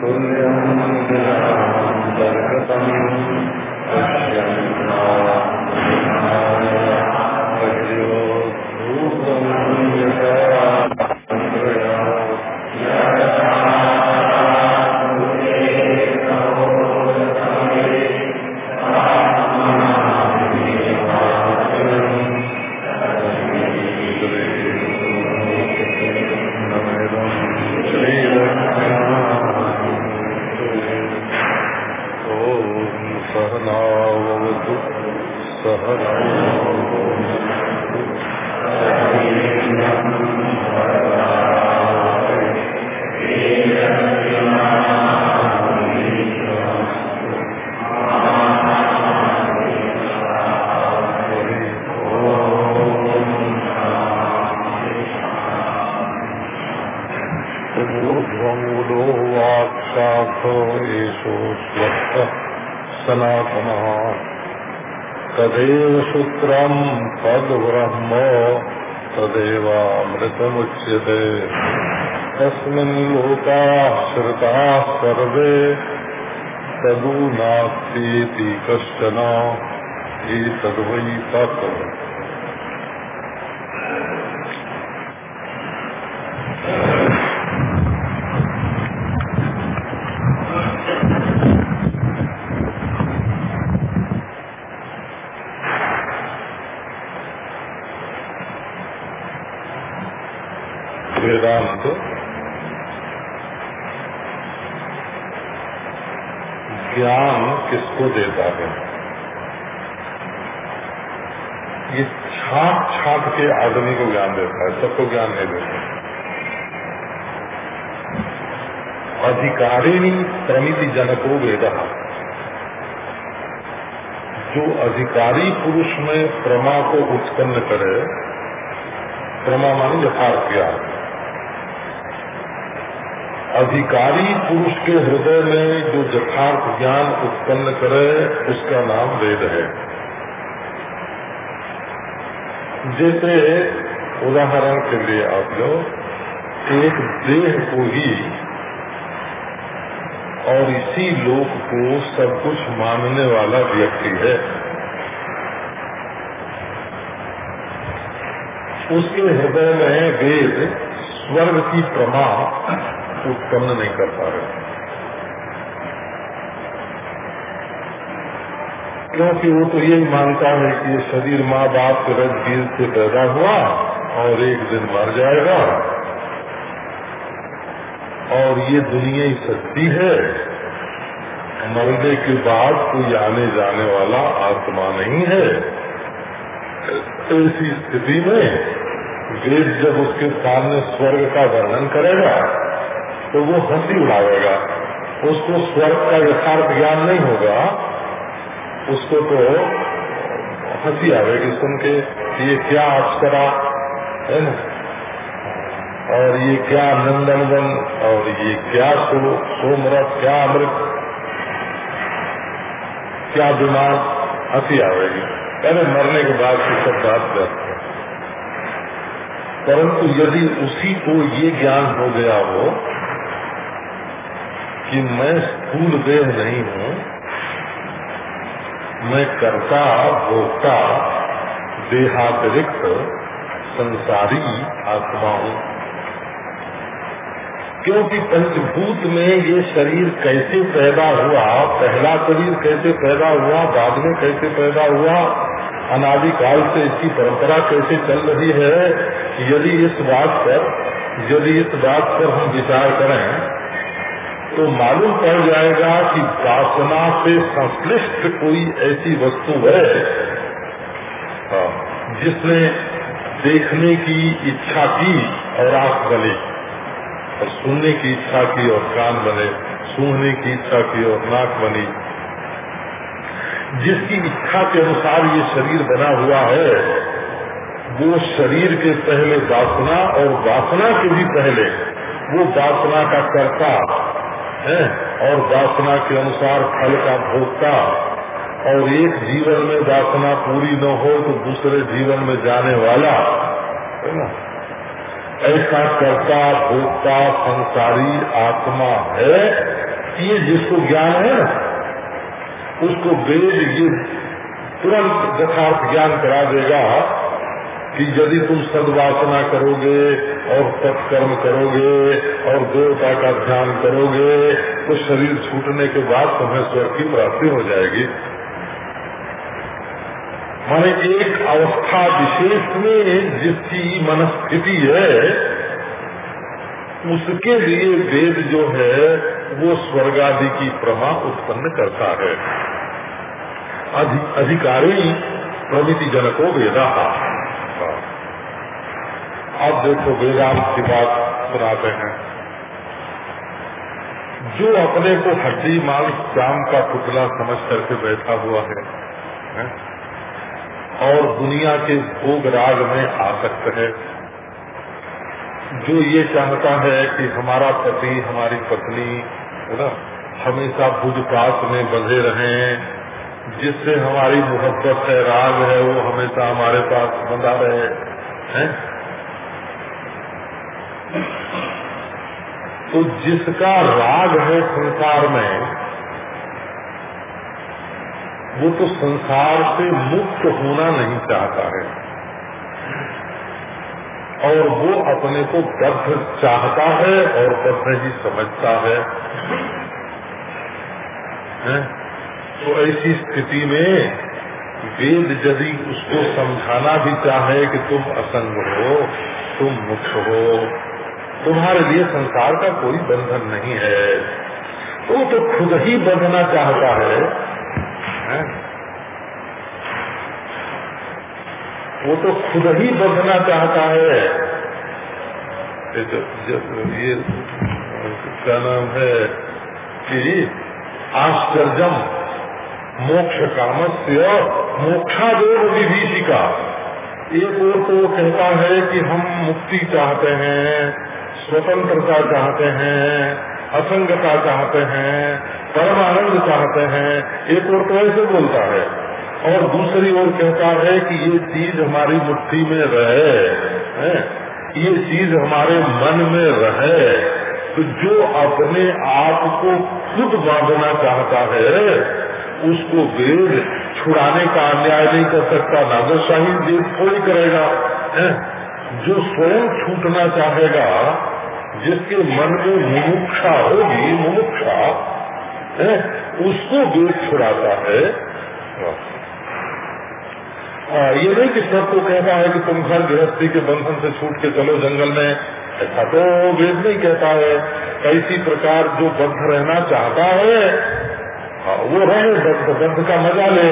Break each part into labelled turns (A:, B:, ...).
A: तुल्यम् विरान्तर्गतम् पश्यन्नाय वज्रोद्धूतम् यथा सहनावतु ऊर्ध्वमूलो वाक्शाखो येषो स्वस्तः सनातनः तदेव सूत्रम् तद्ब्रह्म तदेवामृतमुच्यते तस्मिन् लोकाः श्रुताः सर्वे तदु नास्तीति कश्चन एतद्वै तत् वेदांत ज्ञान किसको देता है ये छाट छाट के आदमी को ज्ञान देता है सबको ज्ञान नहीं देता अधिकारिणी प्रमिति जनको वेद जो अधिकारी पुरुष में प्रमा को उत्पन्न करे, प्रमा मानी यथार्थ ज्ञान अधिकारी पुरुष के हृदय में जो यथार्थ ज्ञान उत्पन्न करे, उसका नाम वेद है। जैसे उदाहरण के लिए आप लोग, एक देह को ही और इसी लोक को सब कुछ मानने वाला व्यक्ति है। उसके हृदय में वेद स्वर्ग की प्रमा उत्पन्न नहीं कर पा रहे। क्योंकि वो तो यही मानता है कि ये शरीर माँ बाप के रज से पैदा हुआ और एक दिन मर जाएगा। और ये दुनिया ही सच्ची है। मरने के बाद कोई आने जाने वाला आत्मा नहीं है। ऐसी स्थिति में वेद जब उसके सामने स्वर्ग का वर्णन करेगा तो वो हँसी उड़ावेगा उसको स्वर्ग का यथार्थ ज्ञान नहीं होगा। उसको तो हँसी आवेगी सुन के ये क्या अप्सरा, है ना? और ये क्या नंदनवन, और ये क्या सो सोमरथ क्या अमृत, क्या दिमाग हँसी आवेगी। पहले मरने के बाद की सब बात करते परंतु यदि उसी को ये ज्ञान हो गया हो कि मैं स्थूल देह नहीं हूँ, मैं कर्ता, भोक्ता, देहातिरिक्त, संसारी आत्मा हूँ। क्योंकि पंचभूत में ये शरीर कैसे पैदा हुआ, पहला शरीर कैसे पैदा हुआ, बाद में कैसे पैदा हुआ, अनादिकाल से इसकी परंपरा कैसे चल रही है, यदि इस बात पर, यदि इस बात पर हम विचार करें तो मालूम पड़ जाएगा कि वासना से संश्लिष्ट कोई ऐसी वस्तु है, जिसने देखने की इच्छा की और आँख बने। और सुनने की इच्छा की और कान बने, सूंघने की इच्छा की और नाक बनी। जिसकी इच्छा के अनुसार ये शरीर बना हुआ है, वो शरीर के पहले वासना और वासना के भी पहले, वो वासना का कर्ता है और वासना के अनुसार फल का भोगता। और एक जीवन में वासना पूरी न हो तो दूसरे जीवन में जाने वाला, है ना? ऐसा करता भोक्ता संसारी आत्मा है, ये जिसको ज्ञान है ना, उसको वेद ये तुरंत यथार्थ ज्ञान करा देगा कि यदि तुम सदवासना करोगे और सत्कर्म करोगे और देवता का ध्यान करोगे तो शरीर छूटने के बाद तुम्हें स्वर्ग की प्राप्ति हो जाएगी। माने एक अवस्था विशेष में जिसकी मनस्थिति है उसके लिए वेद जो है वो स्वर्ग आदि की प्रमा उत्पन्न करता है। अधि, अधिकारी प्रमिति जनको वेदा। अब देखो वेदांत की बात सुनाते हैं। जो अपने को हड्डी माल श्याम का पुतला समझ करके बैठा हुआ है, है? और दुनिया के भोग राग में आसक्त है। जो ये चाहता है कि हमारा पति, हमारी पत्नी, है ना, हमेशा भुज पास में बंधे रहें। जिससे हमारी मोहब्बत है, राग है, वो हमेशा हमारे पास बंधा रहे, हैं? तो जिसका राग है संसार में वो तो संसार से मुक्त होना नहीं चाहता है। और वो अपने को बद्ध चाहता है और बद्ध ही समझता है, है? तो ऐसी स्थिति में वेद यदि उसको समझाना भी चाहे कि तुम असंग हो तुम मुक्त हो तुम्हारे लिए संसार का कोई बंधन नहीं है। वो तो खुद ही बंधना चाहता है, है? वो तो खुद ही बंधना चाहता है ये, क्या नाम है, कि आश्चर्यम मोक्ष कामस्य मोक्षादेव विभीषिका एक और तो कहता है कि हम मुक्ति चाहते हैं, स्वतंत्रता चाहते हैं असंगता चाहते हैं, परमानंद चाहते हैं एक और तो ऐसे बोलता है और दूसरी ओर कहता है कि ये चीज़ हमारी मुट्ठी में रहे, है? ये चीज़ हमारे मन में रहे तो जो अपने आप को खुद बांधना चाहता है, उसको वेद छुड़ाने का अन्याय नहीं कर सकता, नागरशाही वेद थोड़ी करेगा, है? जो स्वयं छूटना चाहेगा जिसके मन में मुमुक्षा होगी मुमुक्षा है उसको वेद छुड़ाता है। आ, ये नहीं कि सबको कहता है कि तुम घर गृहस्थी के बंधन से छूट के चलो जंगल में। ऐसा तो वेद नहीं कहता है। ऐसी प्रकार जो बद्ध रहना चाहता है वो रहे बद्ध बद्ध का मज़ा ले।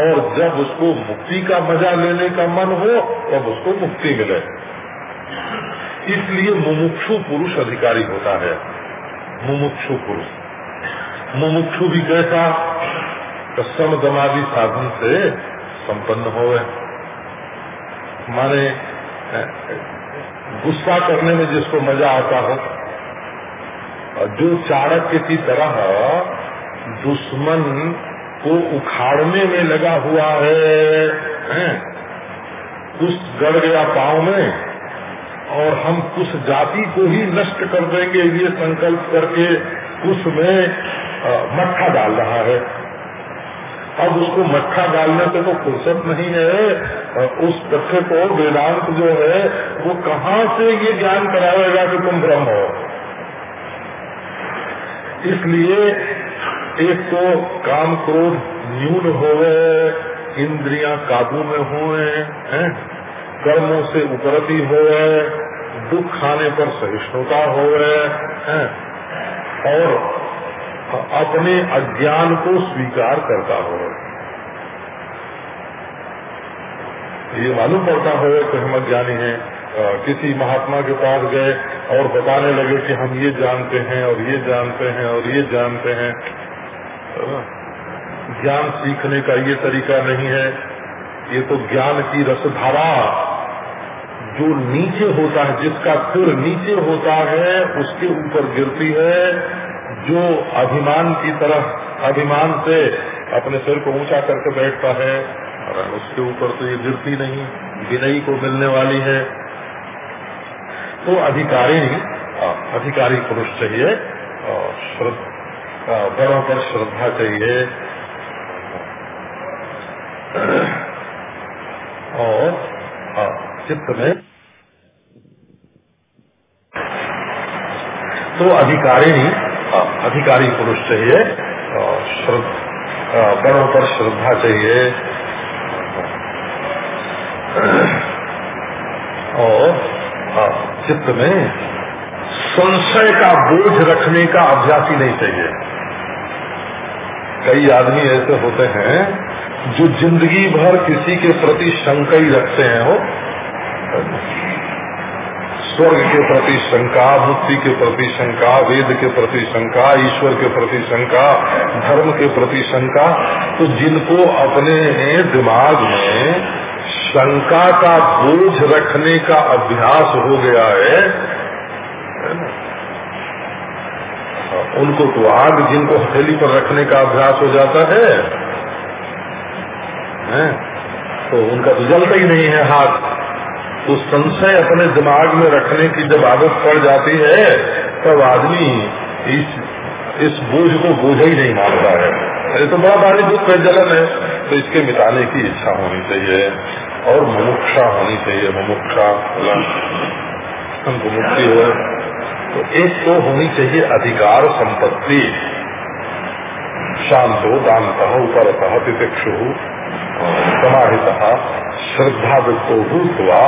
A: और जब उसको मुक्ति का मज़ा लेने का मन हो तब उसको मुक्ति मिले। इसलिए मुमुक्षु पुरुष अधिकारी होता है। मुमुक्षु पुरुष। मुमुक्षु भी कैसा? तो समदमादि साधन से संपन्न हो माने गुस्सा करने में जिसको मज़ा आता हो। जो चाणक्य की तरह दुश्मन को उखाड़ने में लगा हुआ है, है? कुछ गड़ गया पाँव में और हम कुछ जाति को ही नष्ट कर देंगे, ये संकल्प करके कुछ में मट्ठा डाल रहा है। अब उसको मक्खा डालने से तो फुर्सत नहीं है। उस तथ्य को, वेदांत जो है, वो कहाँ से ये ज्ञान कराएगा कि तुम ब्रह्म हो? इसलिए एक तो काम क्रोध न्यून हो इंद्रियाँ काबू में हुए, हैं? कर्मों से उपरति हो दुख खाने पर सहिष्णुता हो हैं। और अपने अज्ञान को स्वीकार करता हो ये मालूम पड़ता हो कि हम अज्ञानी हैं किसी महात्मा के पास गए और बताने लगे कि हम ये जानते हैं और ये जानते हैं और ये जानते हैं। ज्ञान सीखने का ये तरीका नहीं है। ये तो ज्ञान की रसधारा जो नीचे होता है, जिसका सिर नीचे होता है, उसके ऊपर गिरती है, जो अभिमान की तरह, अभिमान से अपने सिर को ऊँचा करके बैठता है और उसके ऊपर तो ये गिरती नहीं, विनयी को मिलने वाली है। तो अधिकारी अधिकारी पुरुष चाहिए और बड़ों पर श्रद्धा चाहिए। और चित्त में तो अधिकारी अधिकारी पुरुष चाहिए बड़ों पर श्रद्धा चाहिए। और चित्त में संशय का बोझ रखने का अभ्यास ही नहीं चाहिए। कई आदमी ऐसे होते हैं जो ज़िंदगी भर किसी के प्रति शंका ही रखते हैं हो स्वर्ग के प्रति शंका मुक्ति के प्रति शंका वेद के प्रति शंका ईश्वर के प्रति शंका धर्म के प्रति शंका तो जिनको अपने दिमाग में शंका का बोझ रखने का अभ्यास हो गया है उनको तो आग जिनको हथेली पर रखने का अभ्यास हो जाता है, है? तो उनका तो जलता ही नहीं है हाथ। तो संशय अपने दिमाग में रखने की जब आदत पड़ जाती है, तब आदमी इस इस बोझ को बोझ ही नहीं मानता है। ये तो बड़ा भारी दुख है, जलन है। तो इसके मिटाने की इच्छा होनी चाहिए और मुमुक्षा होनी चाहिए, मुमुक्षा हमको मुक्ति हो तो एक तो होनी चाहिए अधिकार संपत्ति। शांत हो शांतो दानत उपरत तितिक्षु समाहित श्रद्धा वित्तो भूतवा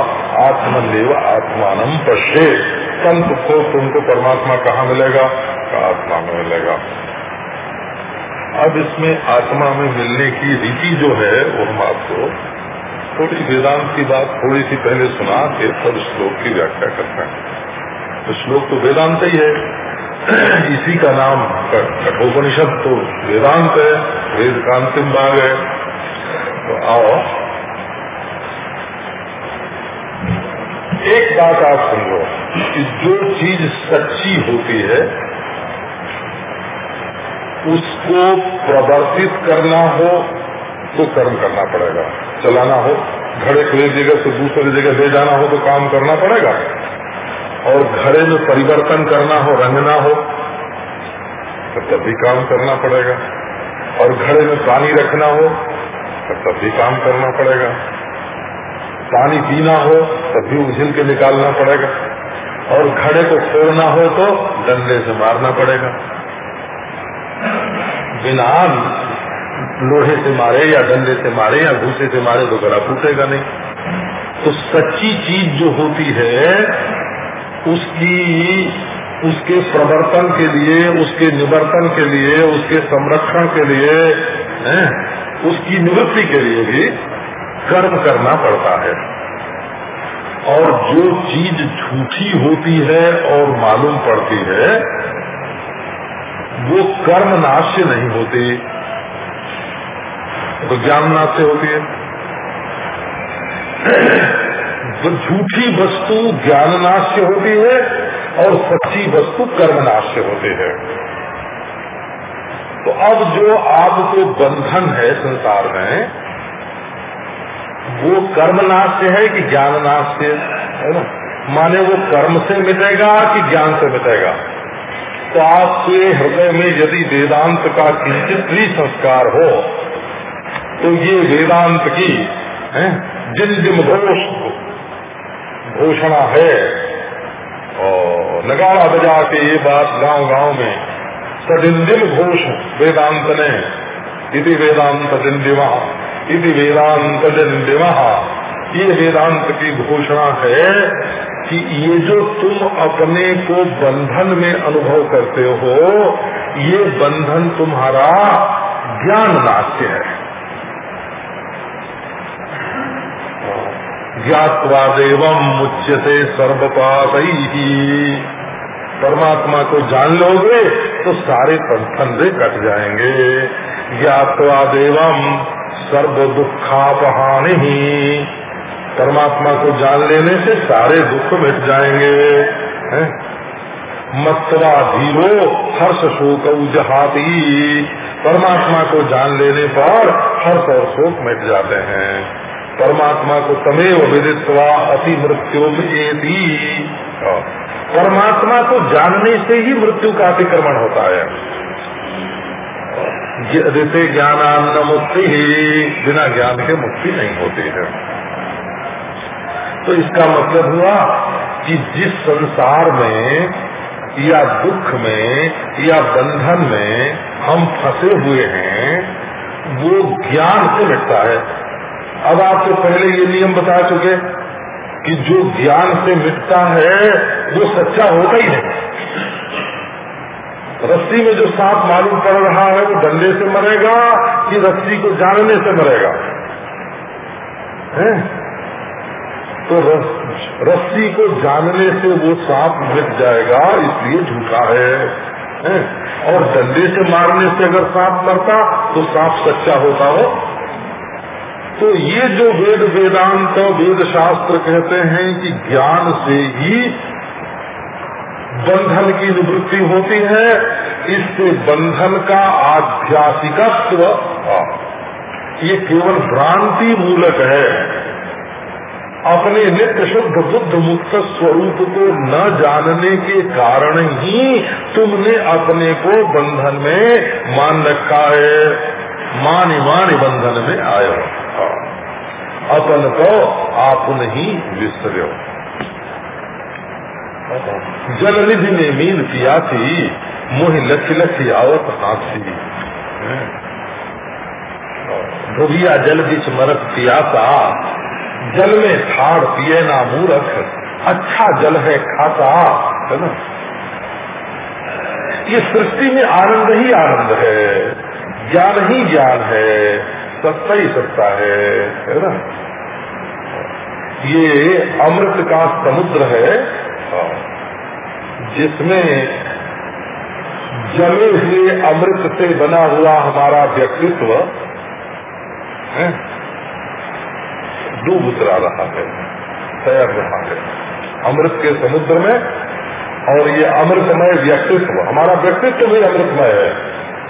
A: आत्मनिव आत्मान पश्ये संत को तुमको परमात्मा कहाँ मिलेगा? आत्मा में मिलेगा? अब इसमें आत्मा में मिलने की रीति जो है, वो हम आपको थोड़ी वेदांत की बात, थोड़ी सी पहले सुना के सब श्लोक की व्याख्या करते हैं। तो श्लोक तो वेदांत ही है। इसी का नाम कठोपनिषद तो वेदांत है, वेद का अंतिम भाग है। तो आओ। एक बात आप सुन लो कि जो चीज़ सच्ची होती है, उसको प्रवर्तित करना हो तो कर्म करना पड़ेगा। चलाना हो, घड़े को एक जगह से दूसरी जगह ले जाना हो तो काम करना पड़ेगा। और घड़े में परिवर्तन करना हो, रंगना हो तो तब भी काम करना पड़ेगा। और घड़े में पानी रखना हो तो तब भी काम करना पड़ेगा। पानी पीना हो तब भी उझिल के निकालना पड़ेगा। और घड़े को फोड़ना हो तो डंडे से मारना पड़ेगा। बिना लोहे से मारे या डंडे से मारे या घूसे से मारे तो गला फूटेगा नहीं। तो सच्ची चीज़ जो होती है उसकी उसके प्रवर्तन के लिए उसके निवर्तन के लिए उसके संरक्षण के लिए है, उसकी निवृत्ति के लिए भी कर्म करना पड़ता है। और जो चीज़ झूठी होती है और मालूम पड़ती है, वो कर्म नाश्य नहीं होती। तो ज्ञान नाश से होती है। तो झूठी वस्तु ज्ञान नाश से होती है और सच्ची वस्तु कर्म नाश से होती है। तो अब जो आपको बंधन है संसार में, वो कर्म नाश से है कि ज्ञान नाश से? है ना? माने वो कर्म से मिटेगा कि ज्ञान से मिटेगा? तो आपके हृदय में यदि वेदांत का किंचित भी संस्कार हो तो ये वेदांत की जिन जिन घोष, घोषणा है। और नगाड़ा बजा के ये बात गाँव गाँव में सडिंदिम घोष वेदांत ने इति वेदांत दिंदिमा इति वेदांत दिंदिमा ये वेदांत की घोषणा है कि ये जो तुम अपने को बंधन में अनुभव करते हो, ये बंधन तुम्हारा ज्ञान नाट्य है। ज्ञातवादेव मुच्यते सर्वपात ही परमात्मा को जान लोगे तो सारे फंदे कट जाएँगे। ज्ञातवादेव सर्व दुखापहानि ही परमात्मा को जान लेने से सारे दुख मिट जाएँगे। मत्वा धीरो हर्ष शोक जहाती परमात्मा को जान लेने पर हर्ष और शोक मिट जाते हैं। परमात्मा को तमेव विदित्वा अति मृत्यु हाँ। परमात्मा को जानने से ही मृत्यु का अतिक्रमण होता है। जैसे ज्ञानान्न मुक्ति ही, बिना ज्ञान के मुक्ति नहीं होती है। तो इसका मतलब हुआ कि जिस संसार में, या दुख में, या बंधन में हम फंसे हुए हैं, वो ज्ञान से मिटता है। अब आपको पहले ये नियम बता चुके कि जो ज्ञान से मिटता है वो सच्चा होता ही नहीं रस्सी में जो सांप मालूम पड़ रहा है वो डंडे से मरेगा कि रस्सी को जानने से मरेगा है? तो रस्सी को जानने से वो सांप मिट जाएगा इसलिए झूठा है, है? और डंडे से मारने से अगर सांप मरता तो सांप सच्चा होता हो तो ये जो वेद वेदांत वेद शास्त्र कहते हैं कि ज्ञान से ही बंधन की निवृत्ति होती है, इससे बंधन का आध्यात्मिकत्व ये केवल भ्रांति मूलक है। अपने नित्य शुद्ध बुद्ध मुक्त स्वरूप को न जानने के कारण ही तुमने अपने को बंधन में मान रखा है। मानी मानी बंधन में आयो। अपन को आप नहीं विसरो जल निधि में मीन पिया थी, मोह लख लख आवत हाथी। धोबिया जल बिच मरत पियासा, जल में ठाड़ पिए ना मूरख अच्छा जल है खाता है ना? ये सृष्टि में आनंद ही आनंद है, ज्ञान ही ज्ञान है। सत्ता ही सत्ता है है ना? ये अमृत का समुद्र है जिसमें जमे हुए अमृत से बना हुआ हमारा व्यक्तित्व डूब उतरा रहा है, तैर रहा है अमृत के समुद्र में। और ये अमृतमय व्यक्तित्व, हमारा व्यक्तित्व भी अमृतमय है।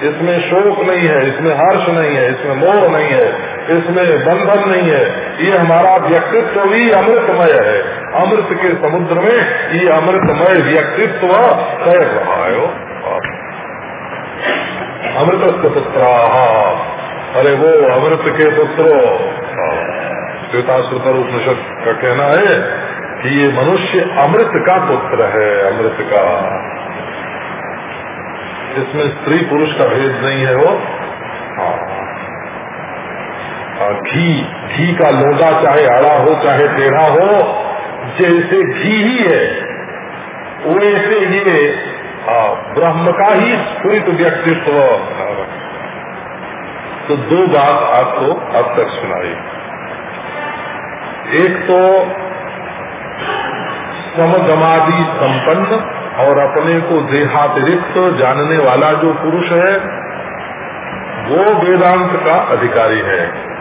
A: इसमें शोक नहीं है, इसमें हर्ष नहीं है, इसमें मोह नहीं है, इसमें बंधन नहीं है। ये हमारा व्यक्तित्व भी अमृतमय है। अमृत के समुद्र में ये अमृतमय व्यक्तित्व तैर रहा है। अमृत पुत्र अरे वो अमृत के पुत्रो। श्वेता सुतर उपनिषद का कहना है कि ये मनुष्य अमृत का पुत्र है, अमृत का। इसमें स्त्री पुरुष का भेद नहीं है वो? हाँ। घी घी का लोटा चाहे आड़ा हो, चाहे टेढ़ा हो, जैसे घी ही है, वैसे ये ब्रह्म का ही स्फुरित व्यक्तित्व तो दो बात आपको अब तक सुनाई। एक तो समगमादि संपन्न और अपने को देहातिरिक्त जानने वाला जो पुरुष है, वो वेदांत का अधिकारी है।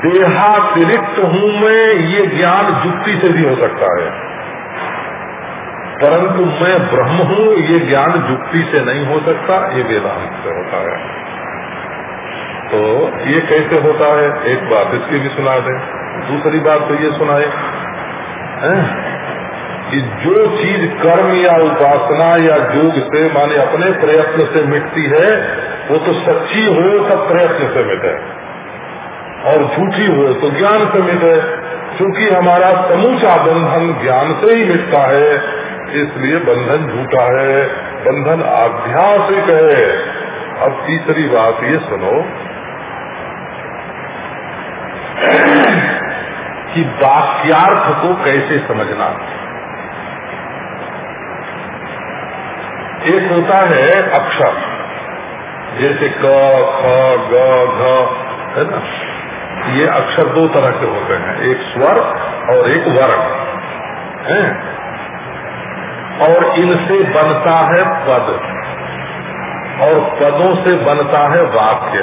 A: देहातिरिक्त हूँ मैं, ये ज्ञान जुक्ति से भी हो सकता है। परंतु मैं ब्रह्म हूँ, ये ज्ञान जुक्ति से नहीं हो सकता, ये वेदांत से होता है। तो ये कैसे होता है? एक बात इसकी भी सुना दें, दूसरी बात तो ये सुनाए। कि जो चीज़ कर्म या उपासना या योग से, माने अपने प्रयत्न से मिटती है, वो तो सच्ची हो तब प्रयत्न से मिटे। और झूठी हो तो ज्ञान से मिटे। क्योंकि हमारा समूचा बंधन ज्ञान से ही मिटता है, इसलिए बंधन झूठा है, बंधन आध्यासिक है। अब तीसरी बात ये सुनो। कि वाक्यार्थ को कैसे समझना। एक होता है अक्षर, जैसे क, ख, ग, घ, है ना? ये अक्षर दो तरह के होते हैं, एक स्वर और एक वर्ण, है? और इनसे बनता है पद, और पदों से बनता है वाक्य,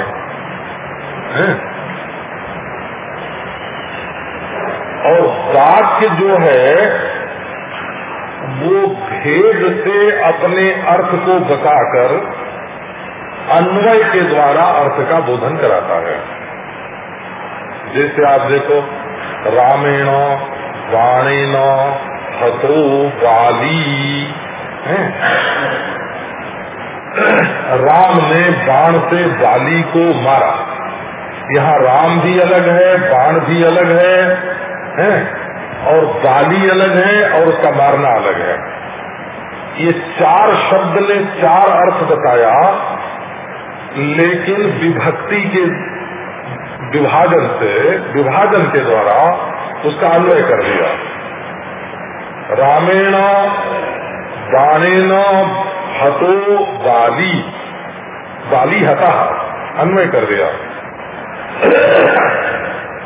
A: है? और वाक्य जो है वो भेद से अपने अर्थ को बताकर अन्वय के द्वारा अर्थ का बोधन कराता है। जैसे आप देखो रामेण बाणेन हतो बाली राम ने बाण से बाली को मारा। यहाँ राम भी अलग है बाण भी अलग है, है, और बाली अलग है, और उसका मारना अलग है। ये चार शब्द ने चार अर्थ बताया, लेकिन विभक्ति के विभाजन से, विभाजन के द्वारा उसका अन्वय कर दिया रामेण बाणेन हतो, बाली बाली हता अन्वय कर दिया।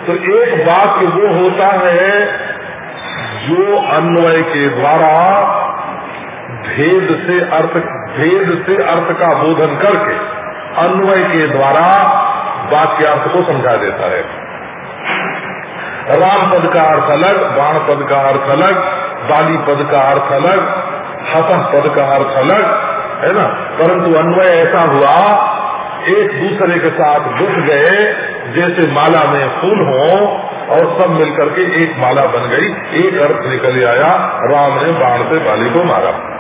A: तो एक वाक्य वो होता है जो अन्वय के द्वारा भेद से अर्थ, भेद से अर्थ का बोधन करके अन्वय के द्वारा वाक्यार्थ को समझा देता है। राम पद का अर्थ अलग, बाण पद का अर्थ अलग, बाली पद का अर्थ अलग हत पद का अर्थ अलग, है ना? परंतु अन्वय ऐसा हुआ एक दूसरे के साथ जुट गए जैसे माला में फूल हो और सब मिलकर के एक माला बन गई एक अर्थ निकल आया राम ने बाण से बाली को मारा।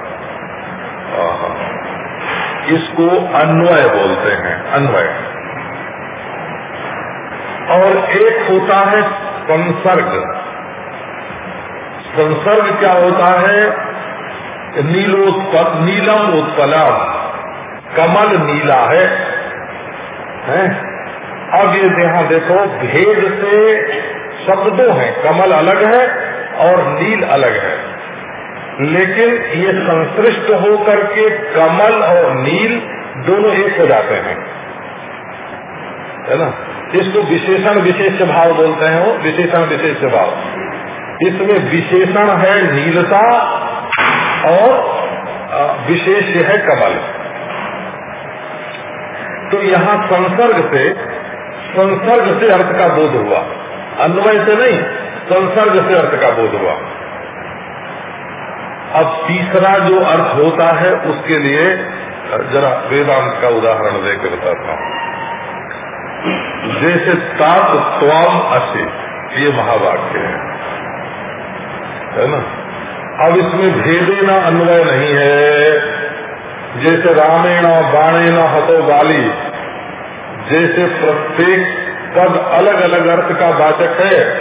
A: इसको अन्वय बोलते हैं अन्वय। और एक होता है संसर्ग। संसर्ग क्या होता है? नीलोत्पल नीलम उत्पलम कमल नीला है, है? अब ये यहाँ देखो, भेद से शब्दों हैं। कमल अलग है और नील अलग है। लेकिन ये संश्रिष्ट होकर के कमल और नील दोनों एक हो जाते हैं। है ना? इसको विशेषण विशेष भाव बोलते हैं वो, विशेषण विशेष भाव। इसमें विशेषण है नीलता और विशेष है कमल। तो यहाँ संसर्ग से संसर्ग से अर्थ का बोध हुआ। अन्वय से नहीं, संसर्ग से अर्थ का बोध हुआ। अब तीसरा जो अर्थ होता है, उसके लिए जरा वेदांत का उदाहरण देकर बताता हूँ। जैसे तात त्वाम असे, ये महावाक्य है। है ना? अब इसमें भेदे न अन्वय नहीं है। जैसे रामेण बाणेन हतो बाली, जैसे प्रत्येक पद अलग अलग अर्थ का वाचक है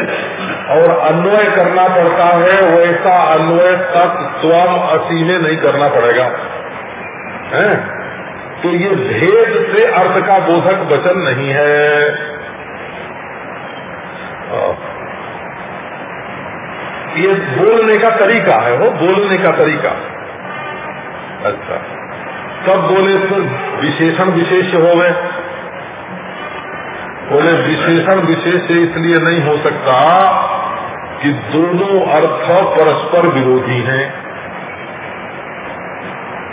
A: और अन्वय करना पड़ता है, वैसा अन्वय तक स्वम असी में नहीं करना पड़ेगा। है? तो ये भेद से अर्थ का बोधक वचन नहीं है। ये बोलने का तरीका है वो बोलने का तरीका। अच्छा। सब बोले तो विशेषण विशेष हो गए बोले, विशेषण विशेष इसलिए नहीं हो सकता कि दोनों अर्थ परस्पर विरोधी हैं।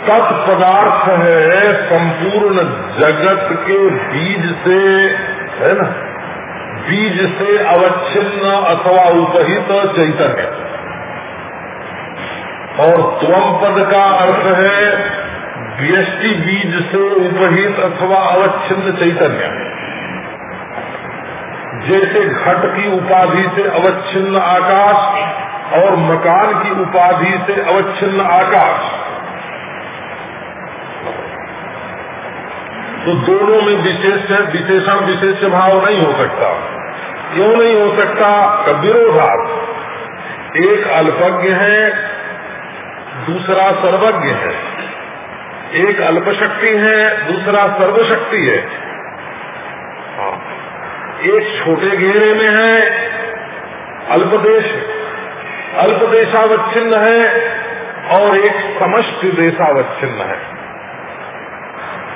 A: तत्पदार्थ है संपूर्ण जगत के बीज से, है ना? बीज से अवच्छिन्न अथवा उपहित चैतन्य। और त्वम पद का अर्थ है व्यष्टि बीज से उपहित अथवा अवच्छिन्न चैतन्य। जैसे घट की उपाधि से अवच्छिन्न आकाश और मकान की उपाधि से अवच्छिन्न आकाश। तो दोनों में विशेष विशेषण विशेष भाव नहीं हो सकता। क्यों नहीं हो सकता? का विरोधार्थ एक अल्पज्ञ है, दूसरा सर्वज्ञ है। एक अल्पशक्ति है, दूसरा सर्वशक्ति है। एक छोटे घेरे में है अल्पदेश अल्पदेशावच्छिन्न है और एक समष्टि देशावच्छिन्न है।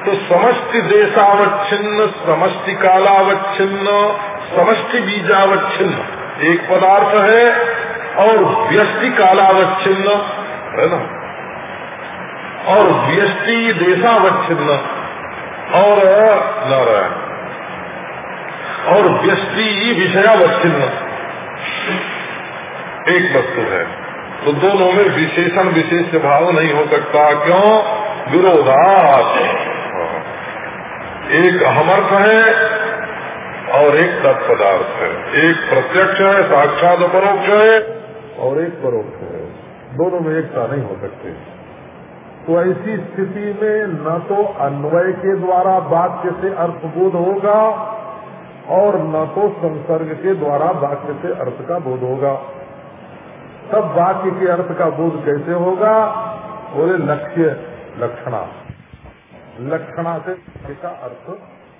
A: तो समष्टि देशावच्छिन्न, समष्टि कालावच्छिन्न, समष्टि बीजावच्छिन्न, एक पदार्थ है और व्यष्टि कालावच्छिन्न, है ना? और व्यष्टि देशावच्छिन्न। और नारायण। और व्यष्टि विषयावच्छिन्न। एक वस्तु है। तो दोनों में विशेषण विशेष भाव नहीं हो सकता। क्यों? विरोधात। एक हमर्थ है और एक तत्पदार्थ है। एक प्रत्यक्ष है, साक्षात परोक्ष है और एक परोक्ष है। दोनों में एकता नहीं हो सकती। तो ऐसी स्थिति में न तो अन्वय के द्वारा वाक्य से अर्थबोध होगा और न तो संसर्ग के द्वारा वाक्य से अर्थ का बोध होगा। तब वाक्य के अर्थ का बोध कैसे होगा? बोले लक्ष्य, लक्षणा। लक्षणा से का अर्थ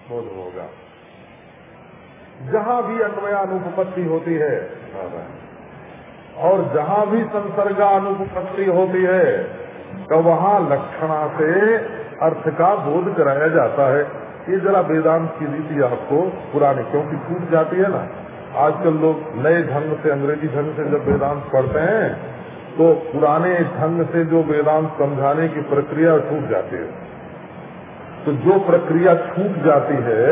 A: बोध होगा। जहाँ भी अन्वयानुपत्ति होती है, और जहाँ भी संसर्गानुपत्ति होती है तो वहाँ लक्षणा से अर्थ का बोध कराया जाता है। ये जरा वेदांत की रीति आपको पुरानी क्योंकि छूट जाती है ना। आजकल लोग नए ढंग से अंग्रेज़ी ढंग से जब वेदांत पढ़ते हैं तो पुराने ढंग से जो वेदांत समझाने की प्रक्रिया छूट जाती है। तो जो प्रक्रिया छूट जाती है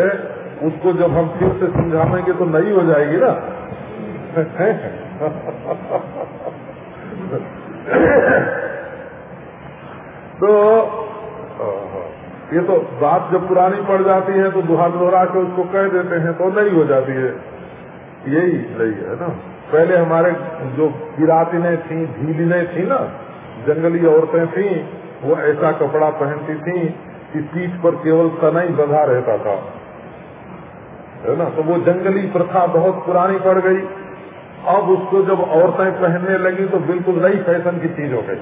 A: उसको जब हम फिर से समझाएँगे तो नई हो जाएगी ना। तो ये तो बात जब पुरानी पड़ जाती है तो दुहा दोहरा के उसको कह देते हैं तो नहीं हो जाती है। यही नहीं है ना? पहले हमारे जो किरातिने थी ढीलिने थी ना, जंगली औरतें थी, वो ऐसा कपड़ा पहनती थी, कि पीठ पर केवल तनई बंधा रहता था। है ना? तो वो जंगली प्रथा बहुत पुरानी पड़ गई। अब उसको जब औरतें पहनने लगी तो बिल्कुल नई फ़ैशन की चीज़ हो गई।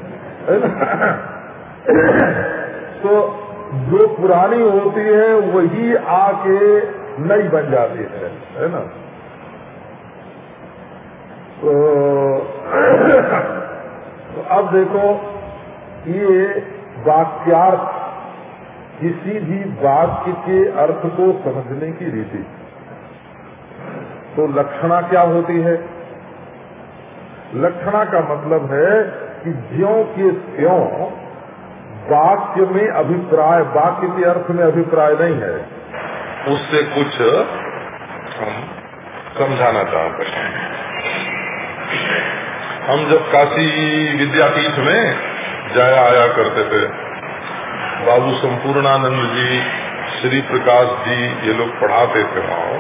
A: है ना? तो जो पुरानी होती है वही आके नई बन जाती है है ना? तो, तो अब देखो ये वाक्यार्थ किसी भी वाक्य के अर्थ को समझने की रीति। तो लक्षणा क्या होती है? लक्षणा का मतलब है कि ज्यो के त्यों वाक्य में अभिप्राय, वाक्य के अर्थ में अभिप्राय नहीं है। उससे कुछ हम समझाना चाहते हैं। हम जब काशी विद्यापीठ में जाया आया करते थे, बाबू संपूर्णानंद जी, श्री प्रकाश जी, ये लोग पढ़ाते थे वहाँ।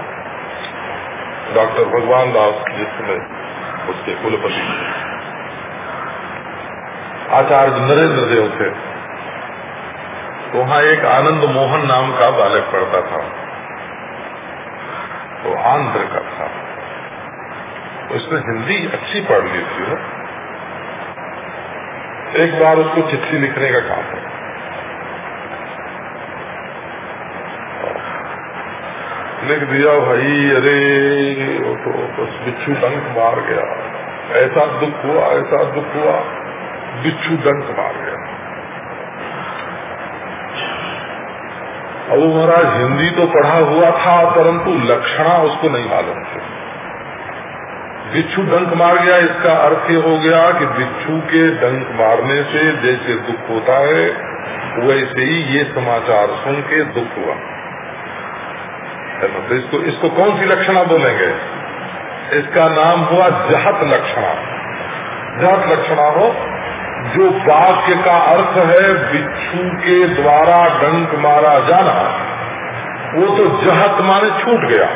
A: डॉक्टर भगवान दास जिसमें उसके कुलपति। आचार्य नरेंद्र देव थे। वहाँ एक आनंद मोहन नाम का बालक पढ़ता था। वो आंध्र का था। उसने हिंदी अच्छी पढ़ ली थी वो एक बार उसको चिट्ठी लिखने का काम है। लिख दिया, भाई, अरे, वो तो बस बिच्छू डंक मार गया। ऐसा दुख हुआ, ऐसा दुख हुआ, बिच्छू डंक मार अब वो महाराज हिंदी तो पढ़ा हुआ था, परंतु लक्षणा उसको नहीं मालूम थे। बिच्छू डंक मार गया, इसका अर्थ ये हो गया कि बिच्छू के डंक मारने से जैसे दुख होता है, वैसे ही ये समाचार सुन के दुख हुआ। तो इसको इसको कौन सी लक्षणा बोलेंगे? इसका नाम हुआ जहत लक्षणा। जहत लक्षणा हो जो वाक्य का अर्थ है बिच्छू के द्वारा डंक मारा जाना, वो तो जहत माने छूट गया।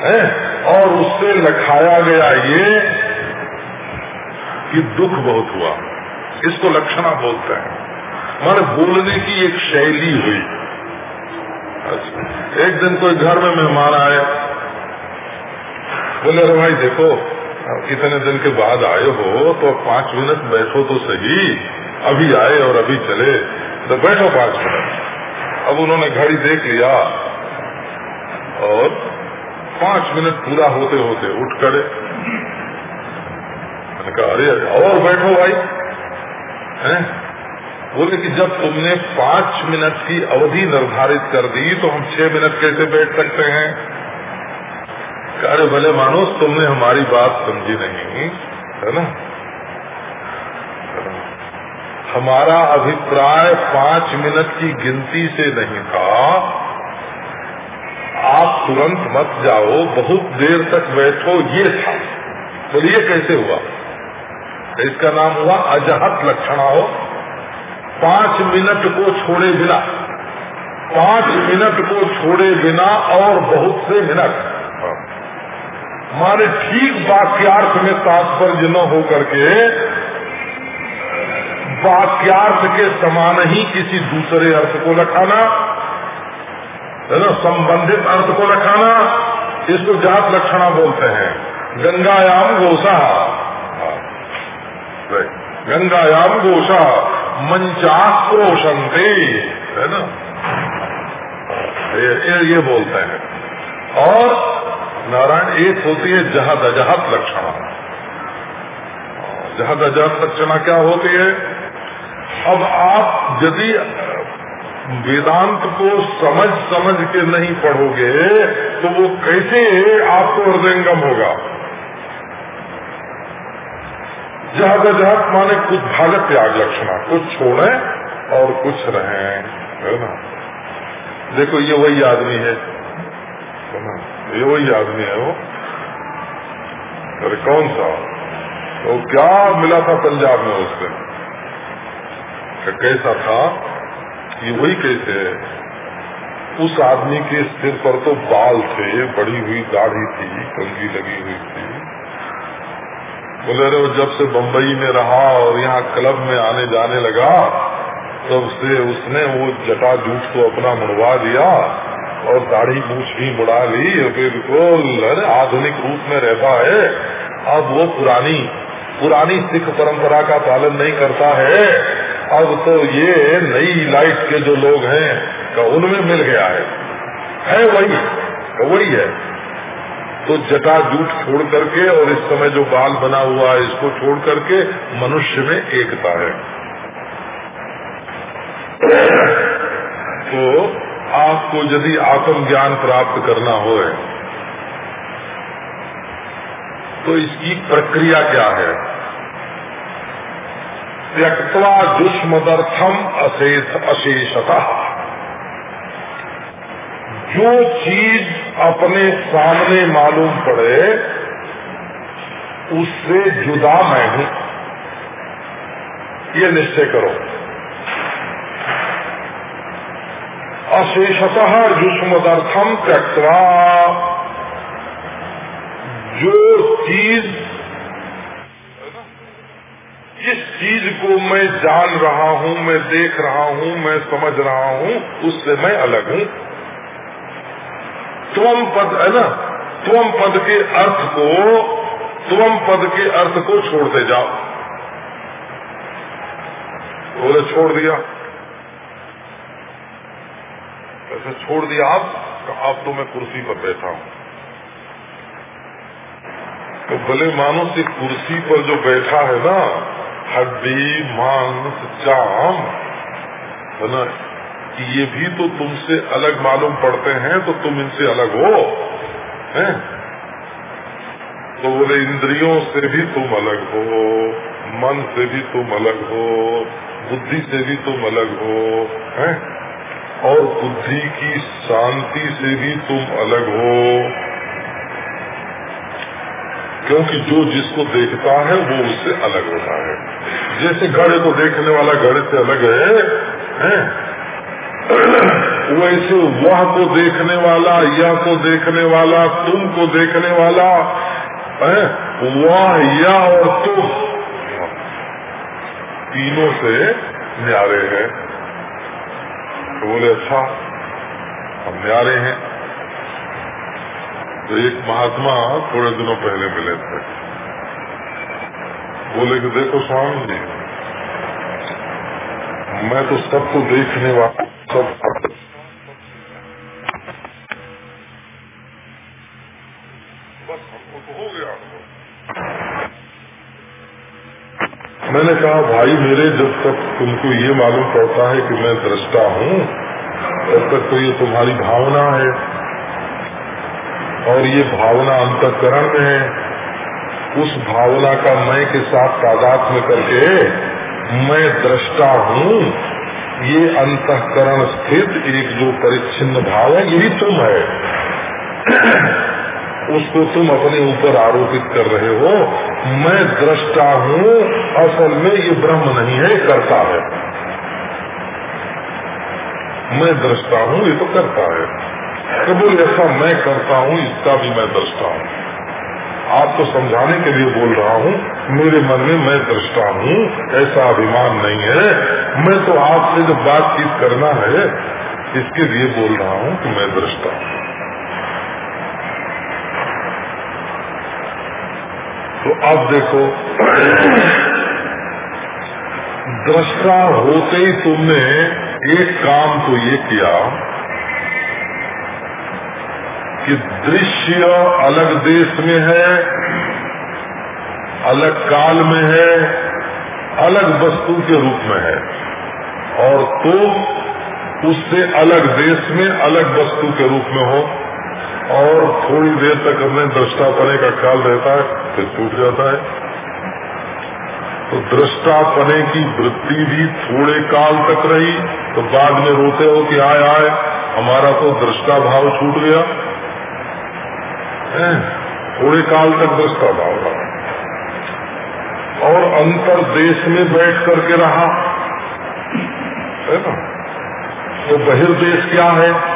A: है? और उससे लखाया गया ये कि दुख बहुत हुआ। इसको लक्षणा बोलते हैं। माने बोलने की एक शैली हुई। एक दिन कोई घर में मेहमान आए बोले, अरे भाई देखो कितने दिन के बाद आए हो तो पाँच मिनट बैठो तो सही। अभी आए और अभी चले तो बैठो पाँच मिनट। अब उन्होंने घड़ी देख लिया और पाँच मिनट पूरा होते होते उठ खड़े। कहा, अरे, और बैठो भाई। हैं? बोले कि जब तुमने पाँच मिनट की अवधि निर्धारित कर दी तो हम छह मिनट कैसे बैठ सकते हैं? अरे भले मानो, तुमने हमारी बात समझी नहीं, है ना? हमारा अभिप्राय पाँच मिनट की गिनती से नहीं था। आप तुरंत मत जाओ, बहुत देर तक बैठो, ये था। बोलिए, कैसे हुआ? इसका नाम हुआ अजहत लक्षणा हो पाँच मिनट को छोड़े बिना, पाँच मिनट को छोड़े बिना और बहुत से मिनट। माने ठीक वाक्यार्थ में तात्पर्य न हो करके वाक्यार्थ के समान ही किसी दूसरे अर्थ को रखाना है ना संबंधित अर्थ को रखाना इसको जात लक्षणा बोलते हैं। गंगायाम गोसा गंगायाम गोसा मंचाक्रोशंते है ना? ये, ये बोलते हैं। और नारायण एक होती है जहाद अजहत लक्षणा। जहाद अजहत लक्षणा क्या होती है? अब आप यदि वेदांत को समझ समझ के नहीं पढ़ोगे तो वो कैसे आपको हृदयंगम होगा? जहाद जहाद माने कुछ भागत त्याग लक्षणा, कुछ छोड़े और कुछ रहे, है ना? देखो, ये वही आदमी है। ये वही आदमी है वो। अरे कौन सा? तो क्या मिला था पंजाब में उस दिन कैसा था? ये वही कैसे है? उस आदमी के सिर पर तो बाल थे, बड़ी हुई दाढ़ी थी कंगी लगी हुई थी। बोले रहे जब से बम्बई में रहा और यहाँ क्लब में आने जाने लगा, तब से उसने वो जटा जूट को अपना मुड़वा दिया और दाढ़ी मूछ भी मुड़ा ली बिल्कुल आधुनिक रूप में रहता है। अब वो पुरानी पुरानी सिख परंपरा का पालन नहीं करता है। अब तो ये नई लाइट के जो लोग हैं उनमें मिल गया है। है वही तो वही है। तो जटा जूट छोड़ करके, और इस समय जो बाल बना हुआ है, इसको छोड़ करके मनुष्य में एकता है। तो आपको यदि आत्म ज्ञान प्राप्त करना हो तो इसकी प्रक्रिया क्या है? त्यक्वा दुष्मदर्थम अशेष अशेषता। जो चीज़ अपने सामने मालूम पड़े, उससे जुदा मैं हूँ। ये निश्चय करो। अशेषतः युष्मदर्थम त्यक्वा जो चीज़ जिस चीज़ को मैं जान रहा हूँ, मैं देख रहा हूँ, मैं समझ रहा हूँ, उससे मैं अलग हूँ। त्वम पद है ना? त्वम पद के अर्थ को त्वम पद के अर्थ को छोड़ते जाओ। बोले, छोड़ दिया। ऐसे छोड़ दिया आप अब तो मैं कुर्सी पर बैठा हूँ तो भले मानो से कुर्सी पर जो बैठा है ना, हड्डी, मांस, चाम, है ना, ये भी तो तुमसे अलग मालूम पड़ते हैं तो तुम इनसे अलग हो, हैं? तो बोले, इंद्रियों से भी तुम अलग हो, मन से भी तुम अलग हो, बुद्धि से भी तुम अलग हो, हैं? और बुद्धि की शांति से भी तुम अलग हो क्योंकि जो जिसको देखता है वो उससे अलग होता है जैसे घड़े को देखने वाला घड़े से अलग है, है? वैसे वह को देखने वाला यह को देखने वाला तुम को देखने वाला है? वह यह और तुम तीनों से न्यारे हैं तो बोले अच्छा हम न्यारे हैं। तो एक महात्मा थोड़े दिनों पहले मिले थे। बोले कि, देखो स्वामी जी, मैं तो सबको देखने वाला, सब बस हमको तो हो गया मैंने कहा, भाई मेरे, जब तक तुमको ये मालूम पड़ता है कि मैं दृष्टा हूँ, तब तक तो ये तुम्हारी भावना है। और ये भावना अंतकरण में है। उस भावना का मैं के साथ तादाद में करके मैं दृष्टा हूँ। ये अंतकरण स्थित एक जो परिच्छिन्न भाव है, यही तुम है। उसको तुम अपने ऊपर आरोपित कर रहे हो। मैं दृष्टा हूँ, असल में ये ब्रह्म नहीं है करता है। मैं दृष्टा हूँ, ये तो करता है। तो ऐसा मैं करता हूँ, इसका भी मैं दृष्टा हूँ। आपको तो समझाने के लिए बोल रहा हूँ, मेरे मन में मैं दृष्टा हूँ, ऐसा अभिमान नहीं है। मैं तो आपसे जो बातचीत करना है, इसके लिए बोल रहा हूँ कि मैं दृष्टा हूँ। तो अब देखो, दृष्टा होते ही तुमने एक काम तो ये किया कि दृश्य अलग देश में है, अलग काल में है, अलग वस्तु के रूप में है। और तुम उससे अलग देश में अलग वस्तु के रूप में हो। और थोड़ी देर तक हमें दृष्टा पने का ख्याल रहता है। फिर छूट जाता है। तो दृष्टा पने की वृत्ति भी थोड़े काल तक रही तो बाद में रोते हो कि आए आए हमारा तो दृष्टा भाव छूट गया। थोड़े काल तक दृष्टा भाव रहा। और अंतर देश में बैठ करके रहा। है ना? तो बहिर्देश क्या है?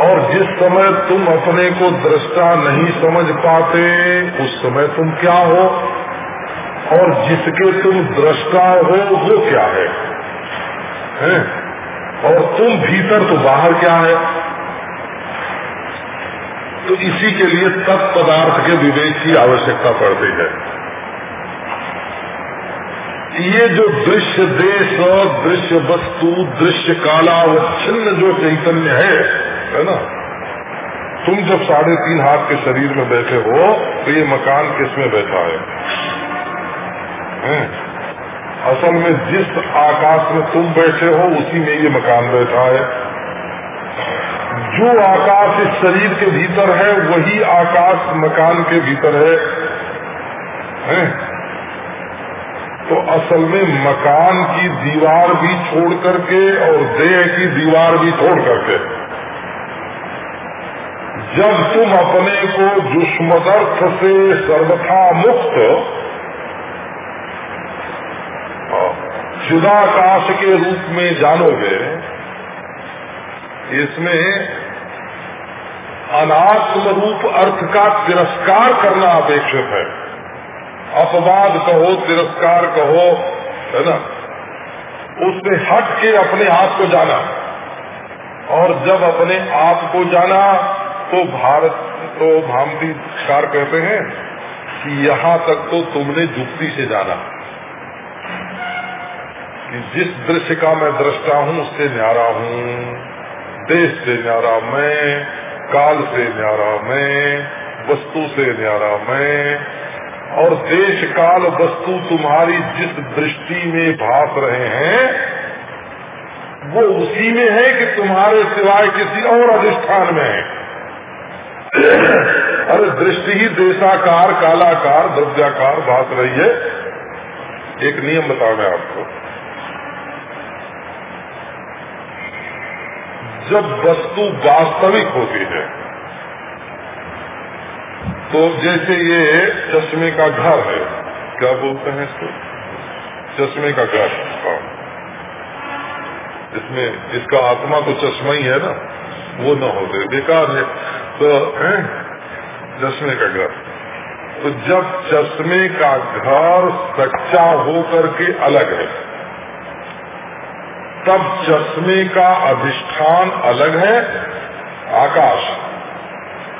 A: और जिस समय तुम अपने को दृष्टा नहीं समझ पाते उस समय तुम क्या हो? और जिसके तुम दृष्टा हो वो क्या है, हैं? और तुम भीतर तो बाहर क्या है? तो इसी के लिए तत्पदार्थ के विवेक की आवश्यकता पड़ती है। ये जो दृश्य देश दृश्य वस्तु दृश्य कालावच्छिन्न जो चैतन्य है है ना? तुम जब साढ़े तीन हाथ के शरीर में बैठे हो तो ये मकान किसमें बैठा है, है? असल में जिस आकाश में तुम बैठे हो उसी में ये मकान बैठा है। जो आकाश इस शरीर के भीतर है वही आकाश मकान के भीतर है, है? तो असल में मकान की दीवार भी छोड़ करके और देह की दीवार भी छोड़ करके। जब तुम अपने को दुष्मदर्थ से सर्वथा मुक्त चिदाकाश के रूप में जानोगे, इसमें अनात्म रूप अर्थ का तिरस्कार करना अपेक्षित है। अपवाद कहो, तिरस्कार कहो, है ना? उसने हट के अपने आप को जाना। और जब अपने आप को जाना तो भारत तो कार कहते हैं कि यहाँ तक तो तुमने जुक्ति से जाना। कि जिस दृश्य का मैं दृष्टा हूँ, उससे न्यारा हूँ। देश से न्यारा मैं, काल से न्यारा मैं, वस्तु से न्यारा मैं। और देश काल वस्तु तुम्हारी जिस दृष्टि में भाप रहे हैं, वो उसी में है कि तुम्हारे सिवाय किसी और अधिष्ठान में है। अरे दृष्टि ही देशाकार, कालाकार, द्रव्याकार भाग रही है। एक नियम बताओ मैं आपको। जब वस्तु वास्तविक होती है तो जैसे ये चश्मे का घर है, क्या बोलते हैं इसको? चश्मे का घर हाँ। इसमें, इसका आत्मा तो चश्मा ही है ना, वो न होते बेकार है। तो चश्मे का घर तो जब चश्मे का घर सच्चा होकर के अलग है, तब चश्मे का अधिष्ठान अलग है, आकाश।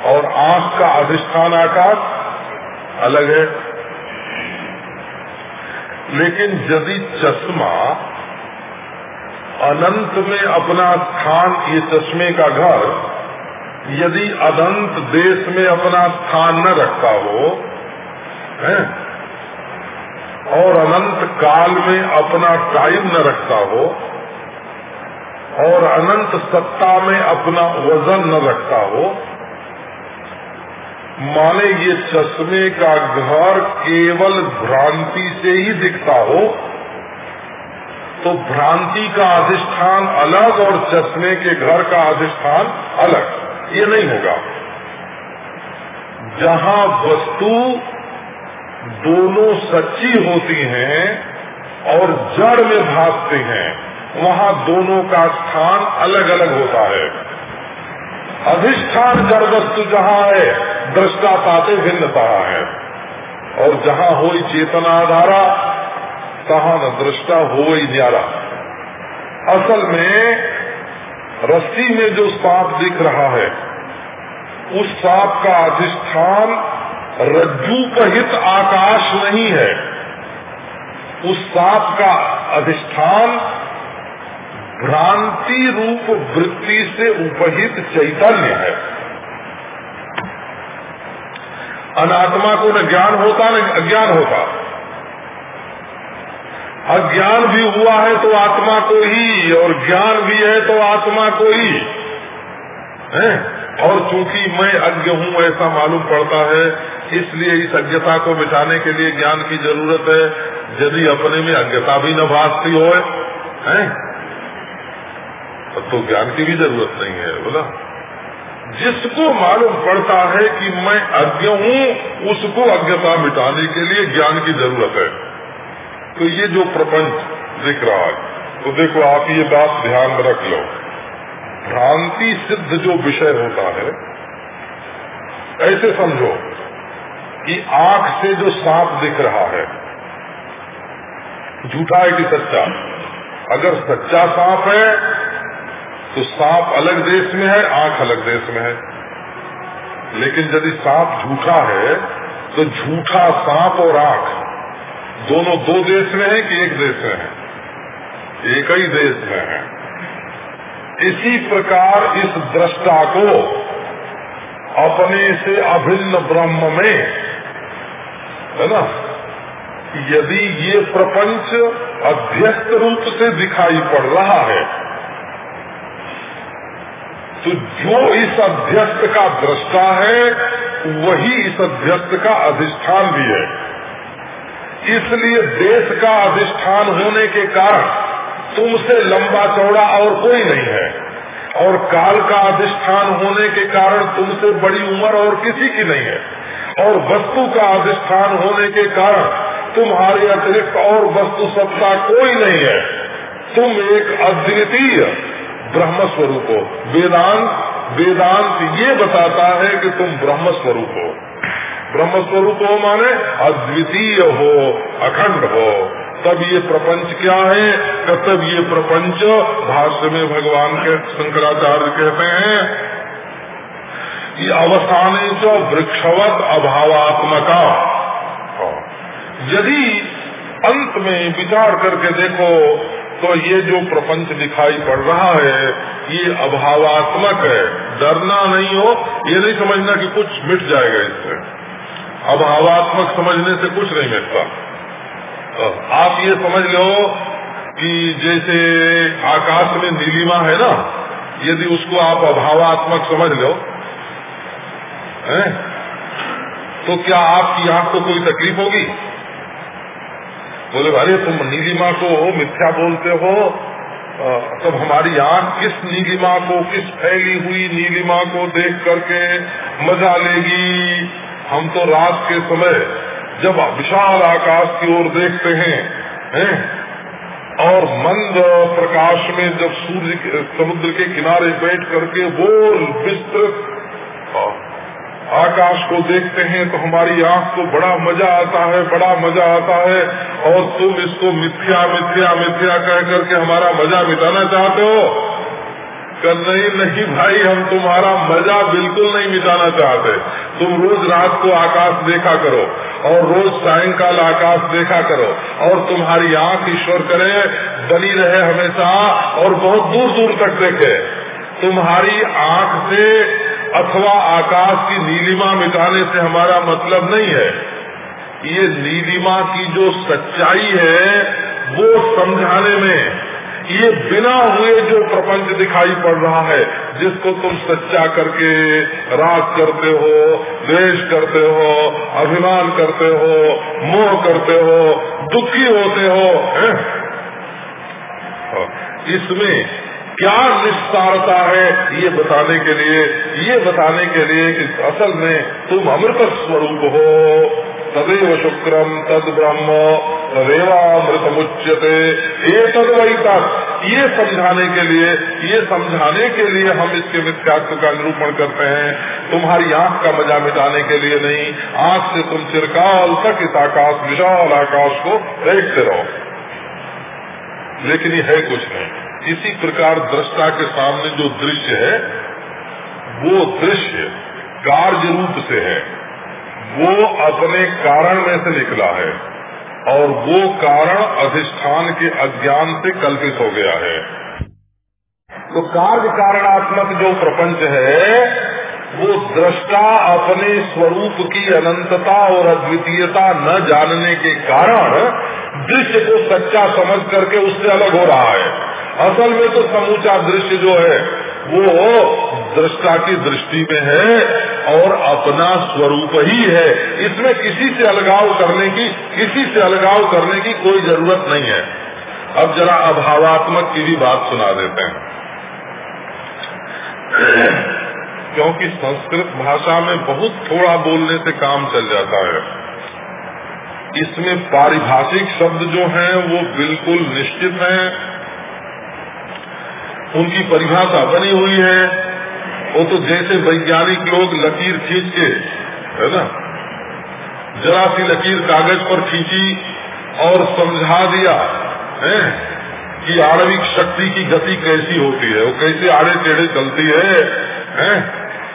A: और आँख का अधिष्ठान आकाश अलग है। लेकिन यदि चश्मा अनंत में अपना स्थान ये चश्मे का घर यदि अनंत देश में अपना स्थान न रखता हो, है? और अनंत काल में अपना टाइम न रखता हो, और अनंत सत्ता में अपना वज़न न रखता हो, माने ये चश्मे का घर केवल भ्रांति से ही दिखता हो तो भ्रांति का अधिष्ठान अलग और चश्मे के घर का अधिष्ठान अलग ये नहीं होगा। जहाँ वस्तु दोनों सच्ची होती हैं और जड़ में भागते हैं, वहाँ दोनों का स्थान अलग अलग होता है। अधिष्ठान जड़ वस्तु जहाँ है दृष्टा पाते भिन्नता है। और जहाँ हो चेतना चेतनाधारा तहाँ न दृष्टा हो न्यारा। असल में रस्सी में जो सांप दिख रहा है, उस सांप का अधिष्ठान रज्जू कहित आकाश नहीं है। उस सांप का अधिष्ठान भ्रांति रूप वृत्ति से उपहित चैतन्य है। अनात्मा को न ज्ञान होता, न अज्ञान होता। अज्ञान भी हुआ है तो आत्मा को ही, और ज्ञान भी है तो आत्मा को ही। है? और चूँकि मैं अज्ञ हूँ, ऐसा मालूम पड़ता है, इसलिए इस अज्ञता को मिटाने के लिए ज्ञान की ज़रूरत है। यदि अपने में अज्ञता भी न भाजती हो? है तो ज्ञान की भी ज़रूरत नहीं है, बोला। जिसको मालूम पड़ता है कि मैं अज्ञ हूँ, उसको अज्ञता मिटाने के लिए ज्ञान की ज़रूरत है। तो ये जो प्रपंच दिख रहा है तो देखो आप ये बात ध्यान में रख लो। भ्रांति सिद्ध जो विषय होता है, ऐसे समझो कि आँख से जो सांप दिख रहा है, झूठा है कि सच्चा? अगर सच्चा सांप है तो सांप अलग देश में है, आँख अलग देश में है। लेकिन यदि सांप झूठा है तो झूठा सांप और आँख दोनों दो देश में है कि एक देश में है? एक ही देश में है। इसी प्रकार इस दृष्टा को अपने से अभिन्न ब्रह्म में, है ना? यदि ये प्रपंच अध्यस्त रूप से दिखाई पड़ रहा है तो जो इस अध्यस्त का दृष्टा है, वही इस अध्यस्त का अधिष्ठान भी है। इसलिए देश का अधिष्ठान होने के कारण तुमसे लंबा चौड़ा और कोई नहीं है। और काल का अधिष्ठान होने के कारण तुमसे बड़ी उम्र और किसी की नहीं है। और वस्तु का अधिष्ठान होने के कारण तुम्हारे अतिरिक्त और वस्तु सत्ता कोई नहीं है। तुम एक अद्वितीय ब्रह्म स्वरूप हो। वेदांत वेदांत ये बताता है कि तुम ब्रह्म स्वरूप हो। ब्रह्म स्वरूप हो माने अद्वितीय हो, अखंड हो। तब ये प्रपंच क्या है? तब ये प्रपंच भाष्य में भगवान के शंकराचार्य कहते हैं, ये अवसाने जो वृक्षवत अभावात्मका। यदि अंत में विचार करके देखो तो ये जो प्रपंच दिखाई पड़ रहा है, ये अभावात्मक है। डरना नहीं हो, ये नहीं समझना कि कुछ मिट जाएगा इससे। अभावात्मक समझने से कुछ नहीं मिटता आप ये समझ लो कि जैसे आकाश में नीलिमा है ना, यदि उसको आप अभावात्मक समझ लो, है? तो क्या आपकी आँख को कोई तकलीफ़ होगी बोले भाई तुम नीलिमा को मिथ्या बोलते हो तब हमारी आँख किस नीलिमा को, किस फैली हुई नीलिमा को देख करके मज़ा लेगी हम तो रात के समय जब विशाल आकाश की ओर देखते हैं हैं? और मंद प्रकाश में जब सूर्य समुद्र के किनारे बैठ करके वो विस्तृत आकाश को देखते हैं तो हमारी आँख को बड़ा मज़ा आता है, बड़ा मज़ा आता है, और तुम इसको मिथ्या मिथ्या मिथ्या कह करके हमारा मज़ा मिटाना चाहते हो? कर नहीं नहीं भाई, हम तुम्हारा मज़ा बिल्कुल नहीं मिटाना चाहते। तुम रोज रात को आकाश देखा करो और रोज सायंकाल आकाश देखा करो और तुम्हारी आँख ईश्वर करे, बनी रहे हमेशा और बहुत दूर दूर तक देखे। तुम्हारी आँख से अथवा आकाश की नीलिमा मिटाने से हमारा मतलब नहीं है। ये नीलिमा की जो सच्चाई है, वो समझाने में ये बिना हुए जो प्रपंच दिखाई पड़ रहा है, जिसको तुम सच्चा करके राग करते हो, द्वेष करते हो, अभिमान करते हो, मोह करते हो, दुखी होते हो? इसमें क्या निस्तारता है, ये बताने के लिए, ये बताने के लिए कि असल में तुम अमृत स्वरूप हो तदेव शुक्रम तद ब्रह्म तदेवामृत मुच्यते ये ये समझाने के लिए, ये समझाने के लिए हम इसके मिथ्यात्व का निरूपण करते हैं। तुम्हारी आँख का मज़ा मिटाने के लिए नहीं आँख से तुम चिरकाल तक इस आकाश, विशाल आकाश को देखते रहो। लेकिन ये है कुछ नहीं। इसी प्रकार दृष्टा के सामने जो दृश्य है, वो दृश्य कार्य रूप से है। वो अपने कारण में से निकला है और वो कारण अधिष्ठान के अज्ञान से कल्पित हो गया है। तो कार्य कारणात्मक जो प्रपंच है, वो दृष्टा अपने स्वरूप की अनंतता और अद्वितीयता न जानने के कारण दृश्य को सच्चा समझ करके उससे अलग हो रहा है। असल में तो समूचा दृश्य जो है वो दृष्टा की दृष्टि में है और अपना स्वरूप ही है। इसमें किसी से अलगाव करने की, किसी से अलगाव करने की कोई ज़रूरत नहीं है। अब जरा अभावात्मक की भी बात सुना देते हैं। क्योंकि संस्कृत भाषा में बहुत थोड़ा बोलने से काम चल जाता है। इसमें पारिभाषिक शब्द जो हैं, वो बिल्कुल निश्चित हैं। उनकी परिभाषा बनी हुई है। वो तो जैसे वैज्ञानिक लोग लकीर खींच के है ना? जरा सी लकीर कागज़ पर खींची और समझा दिया है? कि आणविक शक्ति की गति कैसी होती है वो कैसे आड़े टेढ़े चलती है, है?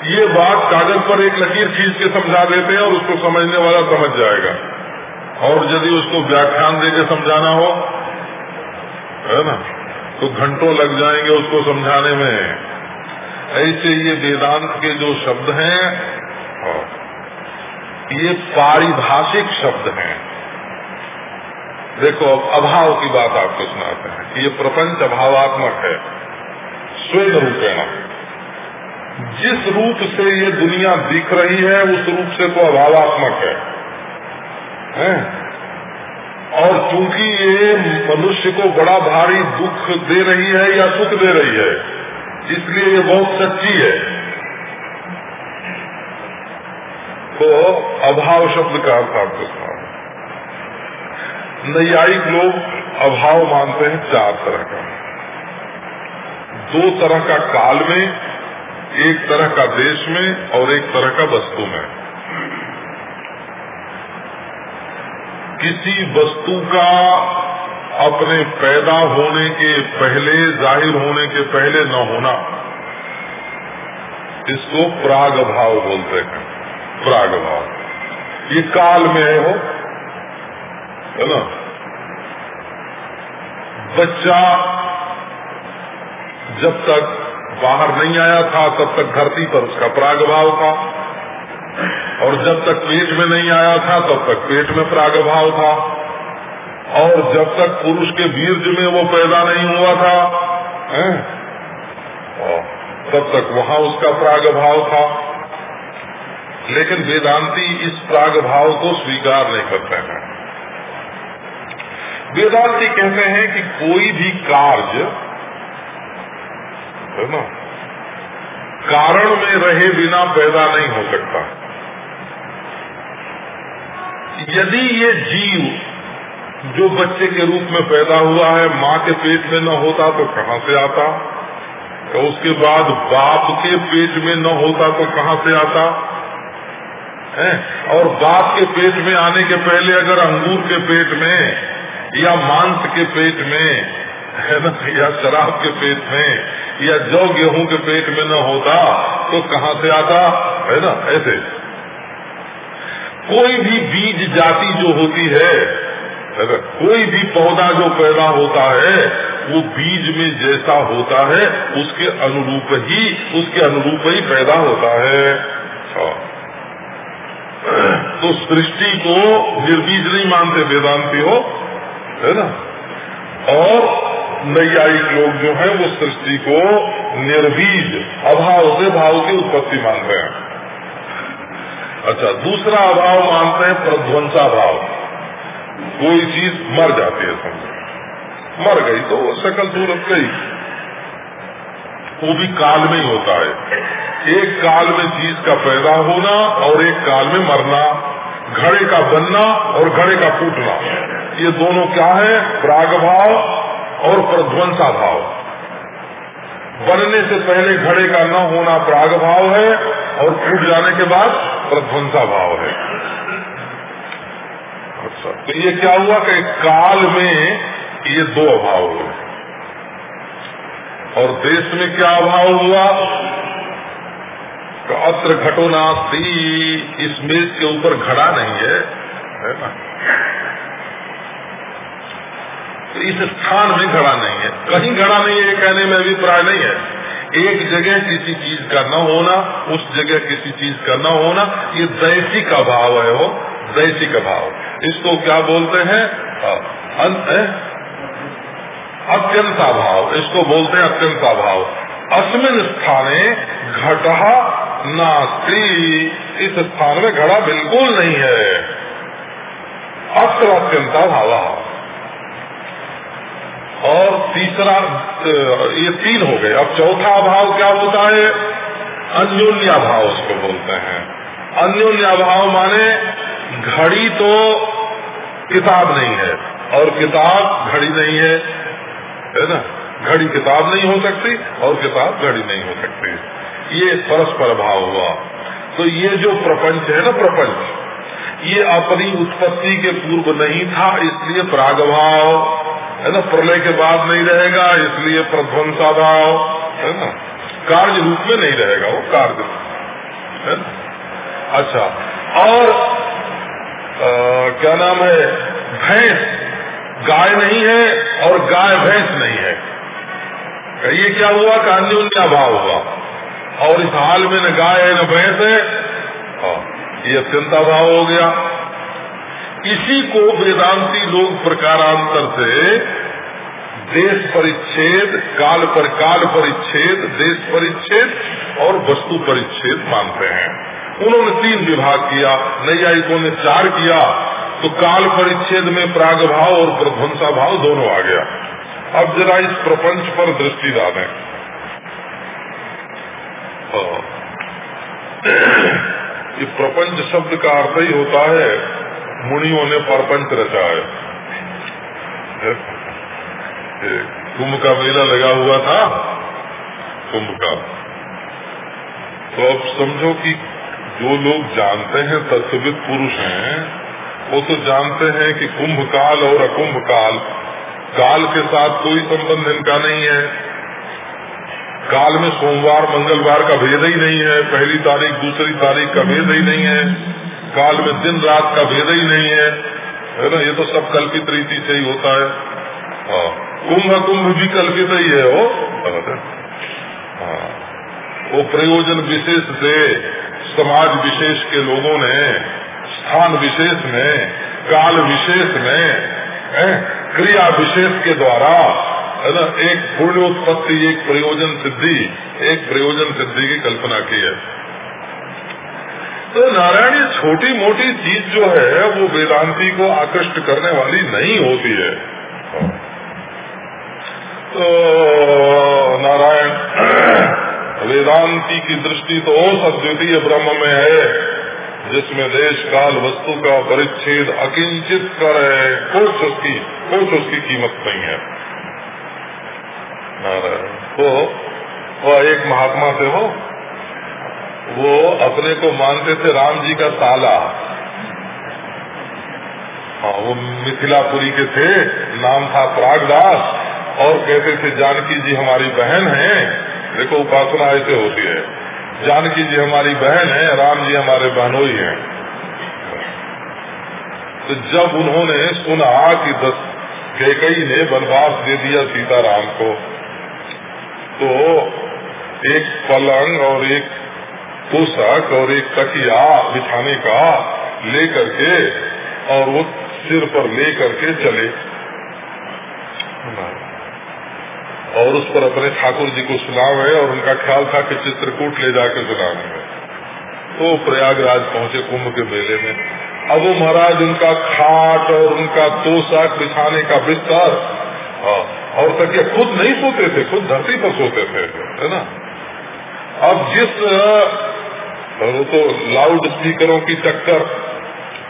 A: ये बात कागज़ पर एक लकीर खींच के समझा देते हैं और उसको समझने वाला समझ जाएगा। और यदि उसको व्याख्यान देके समझाना हो है ना? तो घंटों लग जाएँगे उसको समझाने में। ऐसे ये वेदांत के जो शब्द हैं हाँ, ये पारिभाषिक शब्द हैं। देखो अब अभाव की बात आपको सुनाते हैं ये प्रपंच अभावात्मक है। स्वेद रूपेण। जिस रूप से ये दुनिया दिख रही है उस रूप से तो अभावात्मक है, है? और चूँकि ये मनुष्य को बड़ा भारी दुख दे रही है या सुख दे रही है, इसलिए ये बहुत सच्ची है। तो अभाव शब्द का आपको सुना नैयायिक लोग अभाव मानते हैं चार तरह का। दो तरह का काल में, एक तरह का देश में और एक तरह का वस्तु में। किसी वस्तु का अपने पैदा होने के पहले, ज़ाहिर होने के पहले न होना। इसको प्राग भाव बोलते हैं। प्राग भाव ये काल में है हो है ना? बच्चा जब तक बाहर नहीं आया था, तब तक धरती पर उसका प्राग भाव था। और जब तक पेट में नहीं आया था, तब तक पेट में प्रागभाव था। और जब तक पुरुष के बीर्ज में वो पैदा नहीं हुआ था, है? तब तक वहाँ उसका प्रागभाव था। लेकिन वेदांती इस प्रागभाव को स्वीकार नहीं करते हैं। वेदांती कहते हैं कि कोई भी कार्य, है ना, कारण में रहे बिना पैदा नहीं हो सकता। यदि ये जीव जो बच्चे के रूप में पैदा हुआ है, माँ के पेट में न होता तो कहाँ से आता? तो उसके बाद बाप के पेट में न होता तो कहाँ से आता? है? और बाप के पेट में आने के पहले अगर अंगूर के पेट में या मांस के पेट में, है ना, या शराब के पेट में, या जौ गेहूँ के पेट में न होता तो कहाँ से आता? है ना, ऐसे। कोई भी बीज जाति जो होती है कोई भी पौधा जो पैदा होता है, वो बीज में जैसा होता है, उसके अनुरूप ही, उसके अनुरूप ही पैदा होता है। हाँ। तो सृष्टि को निर्बीज नहीं मानते वेदांति हो, है ना? और नैयायिक लोग जो हैं, वो सृष्टि को निर्बीज, अभाव से भाव की उत्पत्ति मानते हैं। अच्छा दूसरा अभाव मानते हैं प्रध्वंसा भाव कोई चीज़ मर जाती है समझो। मर गई तो शकल सूरत गई। वो भी काल में ही होता है। एक काल में चीज़ का पैदा होना और एक काल में मरना, घड़े का बनना और घड़े का फूटना, ये दोनों क्या है? प्राग भाव और प्रध्वंसा भाव बनने से पहले घड़े का न होना प्राग भाव है और फूट जाने के बाद प्रध्वंसा भाव है। अच्छा तो ये क्या हुआ कि काल में ये दो अभाव हुए। और देश में क्या अभाव हुआ? तो अत्र घटो नास्ती इस मेज के ऊपर घड़ा नहीं है है ना? तो इस स्थान में घड़ा नहीं है। कहीं घड़ा नहीं है कहने में अभिप्राय नहीं है। एक जगह किसी चीज़ का न होना, उस जगह किसी चीज़ का न होना, ये दैसिक अभाव है वो दैसिक अभाव इसको क्या बोलते हैं? अत्यंत अभाव इसको बोलते हैं अत्यंत अभाव अस्मिन स्थाने घटा नास्ती। इस स्थान में घड़ा बिल्कुल नहीं है। अत्र अत्यंत अभाव और तीसरा ये तीन हो गए। अब चौथा अभाव क्या होता है? अन्योन्या भाव उसको बोलते हैं। अन्योन्या भाव माने घड़ी तो किताब नहीं है, और किताब घड़ी नहीं है है ना? घड़ी किताब नहीं हो सकती, और किताब घड़ी नहीं हो सकती। ये परस्पर भाव हुआ। तो ये जो प्रपंच है ना प्रपंच, ये अपनी उत्पत्ति के पूर्व नहीं था, इसलिए प्रागभाव है ना? प्रलय के बाद नहीं रहेगा इसलिए प्रध्वंसा भाव है ना? कार्य रूप में नहीं रहेगा वो कार्य है ना? अच्छा और आ, क्या नाम है? भैंस गाय नहीं है और गाय भैंस नहीं है। ये क्या हुआ? कान्योन्या भाव हुआ। और इस हाल में न गाय है न भैंस है। हाँ, ये अत्यंता भाव हो गया। इसी को वेदांती लोग प्रकारांतर से देश परिच्छेद, काल पर काल परिच्छेद, देश परिच्छेद और वस्तु परिच्छेद मानते हैं। उन्होंने तीन विभाग किया, नैयायिकों ने चार किया तो काल परिच्छेद में प्राग भाव और प्रध्वंसा भाव दोनों आ गया। अब जरा इस प्रपंच पर दृष्टि डालें। हाँ। ये प्रपंच शब्द का अर्थ ही होता है मुनियों ने परपंच रचा है? कुंभ का मेला लगा हुआ था, कुंभ का। तो अब समझो कि जो लोग जानते हैं तत्वित पुरुष हैं, वो तो जानते हैं कि कुंभ काल और अकुंभ काल काल के साथ कोई संबंध इनका नहीं है। काल में सोमवार, मंगलवार का भेद ही नहीं है, पहली तारीख, दूसरी तारीख का भेद ही नहीं है। काल में दिन रात का भेद ही नहीं है है ना? ये तो सब कल्पित रीति से ही होता है। हाँ। कुंभ कुंभ भी कल्पित ही है, वो। हाँ। वो प्रयोजन विशेष से समाज विशेष के लोगों ने, स्थान विशेष में काल विशेष में क्रिया विशेष के द्वारा, है ना? एक पुण्योत्पत्ति, एक प्रयोजन सिद्धि, एक प्रयोजन सिद्धि की कल्पना की है। तो नारायण, ये छोटी मोटी चीज़ जो है, वो वेदांति को आकृष्ट करने वाली नहीं होती है। तो नारायण, वेदांति की दृष्टि तो अद्वितीय ब्रह्म में है, जिसमें देश काल वस्तु का परिच्छेद अकिंचित कर, कुछ उसकी कुछ उसकी कीमत नहीं है। नारायण तो वह एक महात्मा से हो वो अपने को मानते थे राम जी का साला हाँ वो मिथिलापुरी के थे, नाम था प्रागदास, और कहते थे, जानकी जी हमारी बहन है। देखो, उपासना ऐसे होती है। जानकी जी हमारी बहन है, राम जी हमारे बहनोई हैं। तो जब उन्होंने सुना कि दस कैकई ने वनवास दे दिया सीताराम को तो एक पलंग और एक पोशाक और एक तकिया बिछाने का ले करके और वो सिर पर ले करके चले। और उस पर अपने ठाकुर जी को सुनावे और उनका ख्याल था कि चित्रकूट ले जाके सुनावे तो प्रयागराज पहुँचे कुंभ के मेले में। अब वो महाराज उनका खाट और उनका तोशाक बिछाने का बिस्तर हाँ, और तकिया खुद नहीं सोते थे खुद धरती पर सोते थे है ना? अब जिस और वो तो लाउड स्पीकरों की टक्कर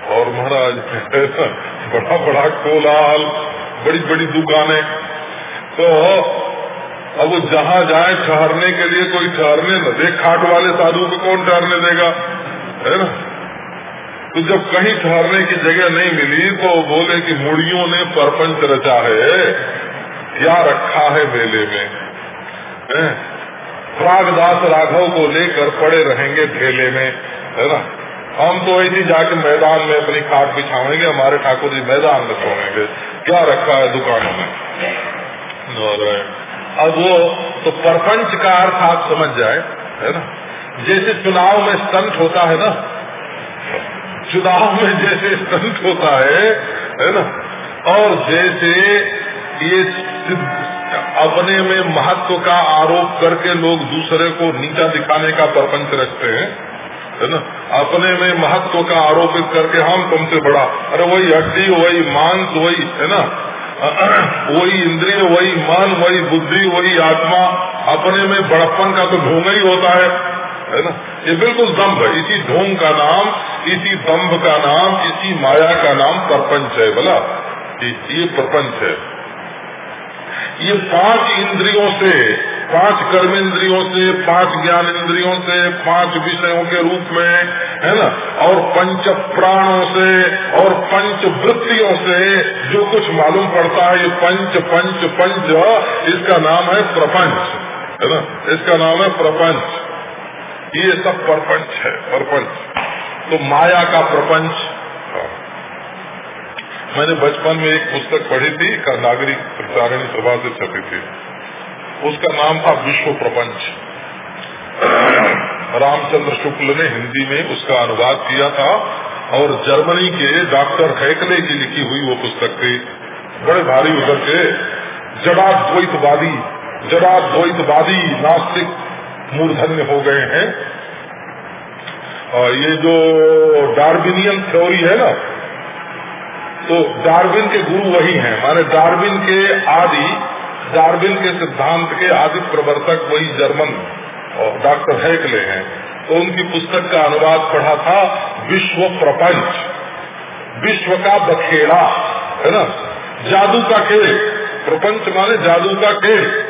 A: और महाराज, बड़ा बड़ा कोलाल बड़ी बड़ी दुकानें। तो अब वो जहाँ जाए, ठहरने के लिए कोई ठहरने न दे। खाट वाले साधु को कौन ठहरने देगा? है ना? तो जब कहीं ठहरने की जगह नहीं मिली तो बोले कि मुड़ियों ने परपंच रचा है क्या रखा है मेले में। प्रागदास राघव को लेकर पड़े रहेंगे ठेले में, है ना? हम तो ऐसी जाके मैदान में अपनी खाट बिछाएँगे, हमारे ठाकुर जी मैदान में सोएँगे। क्या रखा है दुकानों में? अब वो तो परपंच का अर्थ आप समझ जाए, है ना? जैसे चुनाव में स्टंट होता है ना, चुनाव में जैसे स्टंट होता है है ना? और जैसे ये अपने में महत्व का आरोप करके लोग दूसरे को नीचा दिखाने का प्रपंच रखते हैं, है ना? अपने में महत्व का आरोपित करके हम तुमसे बड़ा, अरे वही हड्डी, वही मांस, वही, है ना? वही इंद्रिय, वही मन, वही बुद्धि, वही आत्मा, अपने में बड़प्पन का तो ढोंग ही होता है है ना? ये बिल्कुल दम्भ है इसी ढोंग का नाम, इसी दम्भ का नाम, इसी माया का नाम प्रपंच है, बोला? ये प्रपंच है। ये पाँच इंद्रियों से, पाँच कर्म इंद्रियों से, पाँच ज्ञान इंद्रियों से, पाँच विषयों के रूप में, है ना? और पंच प्राणों से, और पंच वृत्तियों से जो कुछ मालूम पड़ता है, ये पंच पंच पंच, इसका नाम है प्रपंच, है ना? इसका नाम है प्रपंच। ये सब प्रपंच है, प्रपंच। तो माया का प्रपंच। मैंने बचपन में एक पुस्तक पढ़ी थी, का नागरिक प्रचारण सभा से छपी थी। उसका नाम था विश्व प्रपंच। रामचंद्र शुक्ल ने हिंदी में उसका अनुवाद किया था और जर्मनी के डॉक्टर हैकले की लिखी हुई वो पुस्तक थी। बड़े भारी उधर के जड़ाद्वैतवादी जड़ाद्वैतवादी नास्तिक मूर्धन्य हो गए हैं। और ये जो डार्बिनियन थ्योरी है ना तो डार्विन के गुरु वही हैं। माने डार्विन के आदि, डार्विन के सिद्धांत के आदि प्रवर्तक वही जर्मन और डॉक्टर हैकले हैं। तो उनकी पुस्तक का अनुवाद पढ़ा था विश्व प्रपंच। विश्व का बखेड़ा, है ना? जादू का खेल। प्रपंच माने जादू का खेल।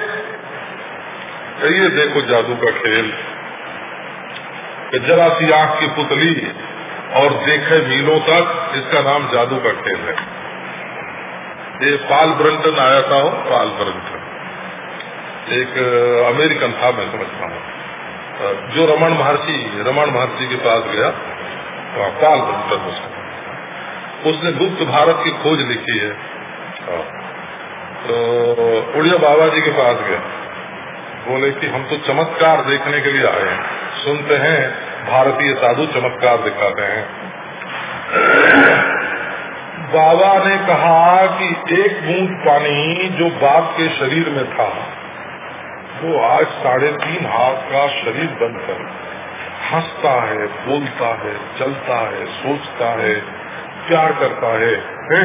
A: ये देखो जादू का खेल। जरा सी आँख की पुतली और देखे मीलों तक, इसका नाम जादू का खेल है। ये पाल ब्रंटन आया था हो पाल ब्रंटन। एक अमेरिकन था, मैं समझता हूँ। जो रमन महर्षि रमन महर्षि के पास गया पाल ब्रंटन उसका। उसने गुप्त भारत की खोज लिखी है। तो उड़िया बाबा जी के पास गया। बोले कि हम तो चमत्कार देखने के लिए आए हैं। सुनते हैं भारतीय साधु चमत्कार दिखाते हैं बाबा ने कहा कि एक बूंद पानी जो बाप के शरीर में था वो आज साढ़े तीन हाथ का शरीर बनकर हंसता है बोलता है चलता है सोचता है प्यार करता है, है?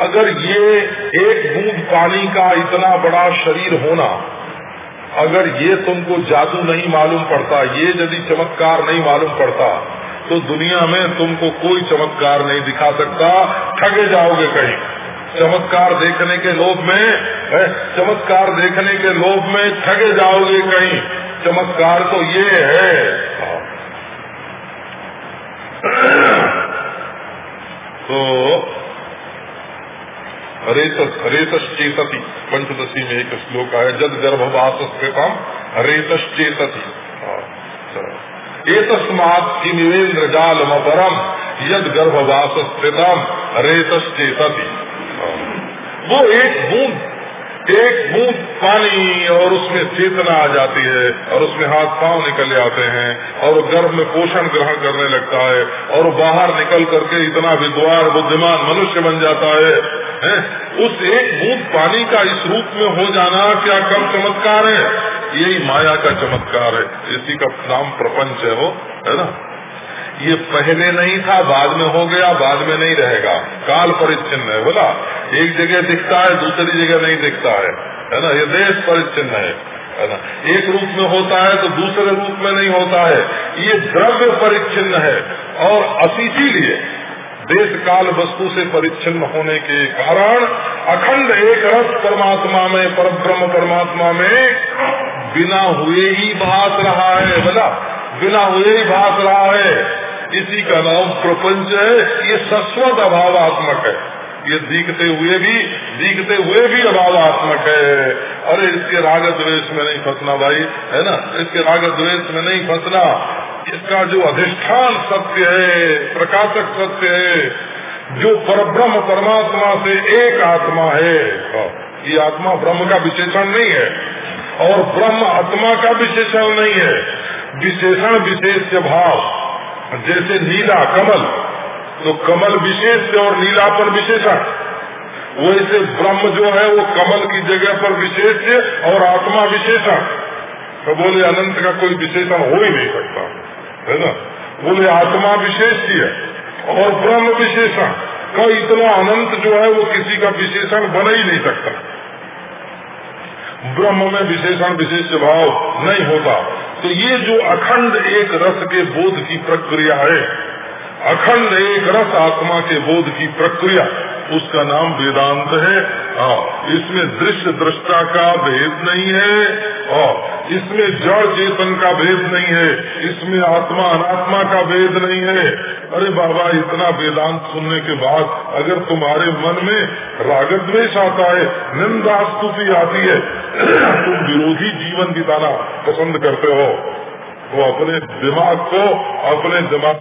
A: अगर ये एक बूंद पानी का इतना बड़ा शरीर होना अगर ये तुमको जादू नहीं मालूम पड़ता, ये यदि चमत्कार नहीं मालूम पड़ता तो दुनिया में तुमको कोई चमत्कार नहीं दिखा सकता। ठगे जाओगे कहीं। चमत्कार देखने के लोभ में चमत्कार देखने के लोभ में ठगे जाओगे कहीं। चमत्कार तो ये है। तो रेतश्चेतति पंचदशी में एक श्लोक आया, जद गर्भवास स्थितम रेतश्चेतति एक निवेन्द्र जाल मरम यद गर्भवास स्थितम रेतश्चेतति वो एक बूंद एक बूंद पानी और उसमें चेतना आ जाती है और उसमें हाथ पाँव निकल जाते हैं और गर्भ में पोषण ग्रहण करने लगता है और बाहर निकल करके इतना विद्वान बुद्धिमान मनुष्य बन जाता है, है? उस एक बूंद पानी का इस रूप में हो जाना क्या कम चमत्कार है? यही माया का चमत्कार है। इसी का नाम प्रपंच है वो है ना? ये पहले नहीं था, बाद में हो गया, बाद में नहीं रहेगा। काल परिच्छिन्न है, बोला। एक जगह दिखता है, दूसरी जगह नहीं दिखता है। है ना? ये देश परिच्छिन्न है है ना? एक रूप में होता है तो दूसरे रूप में नहीं होता है। ये द्रव्य परिच्छिन्न है, और इसीलिए देश काल वस्तु से परिच्छिन्न होने के कारण अखंड एक रस परमात्मा में पर ब्रह्म परमात्मा में बिना हुए ही भास रहा है, बोला। बिना हुए ही भास रहा है। इसी का नाम प्रपंच है ये सस्वत अभावात्मक है। ये दिखते हुए भी दिखते हुए भी अभावात्मक है। अरे इसके राग द्वेष में नहीं फंसना भाई है ना? इसके राग द्वेष में नहीं फंसना। इसका जो अधिष्ठान सत्य है प्रकाशक सत्य है जो परब्रह्म परमात्मा से एक आत्मा है हाँ, ये आत्मा ब्रह्म का विशेषण नहीं है और ब्रह्म आत्मा का विशेषण नहीं है। विशेषण विशेष भाव। जैसे नीला कमल तो कमल विशेष और नीलापन विशेषण वैसे ब्रह्म जो है, वो कमल की जगह पर विशेष और आत्मा विशेषण तो बोले, अनंत का कोई विशेषण हो ही नहीं सकता, है ना? बोले, आत्मा विशेष ही है और ब्रह्म विशेषण का इतना अनंत जो है, वो किसी का विशेषण बन ही नहीं सकता। ब्रह्म में विशेषण विशेष भाव नहीं होता। तो ये जो अखंड एक रस के बोध की प्रक्रिया है अखंड एक रस आत्मा के बोध की प्रक्रिया। उसका नाम वेदांत है। हाँ इसमें दृश्य दृष्टा का भेद नहीं है। और इसमें जड़ चेतन का भेद नहीं है। इसमें आत्मा अनात्मा का भेद नहीं है। अरे बाबा, इतना वेदांत सुनने के बाद अगर तुम्हारे मन में राग द्वेष आता है, निंदा स्तुति आती है, तुम विरोधी जीवन बिताना पसंद करते हो। तो अपने दिमाग को, अपने दिमाग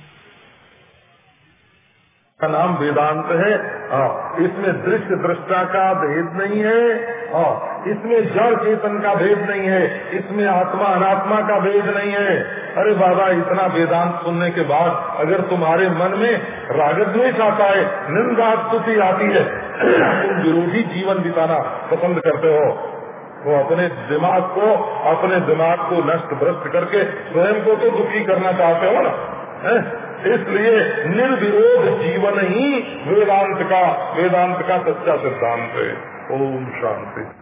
A: का नाम वेदांत है। हाँ, इसमें दृश्य दृष्टा का भेद नहीं है। हाँ, इसमें जड़ चेतन का भेद नहीं है। इसमें आत्मा अनात्मा का भेद नहीं है। अरे बाबा इतना वेदांत सुनने के बाद अगर तुम्हारे मन में रागद्वेश आता है निंदा स्तुति आती है तुम विरोधी जीवन बिताना पसंद करते हो। वो अपने दिमाग को अपने दिमाग को नष्ट भ्रष्ट करके स्वयं को तो दुखी करना चाहते हो ना? इसलिए निर्विरोध जीवन ही वेदांत का वेदांत का सच्चा सिद्धांत है। ओम शांति।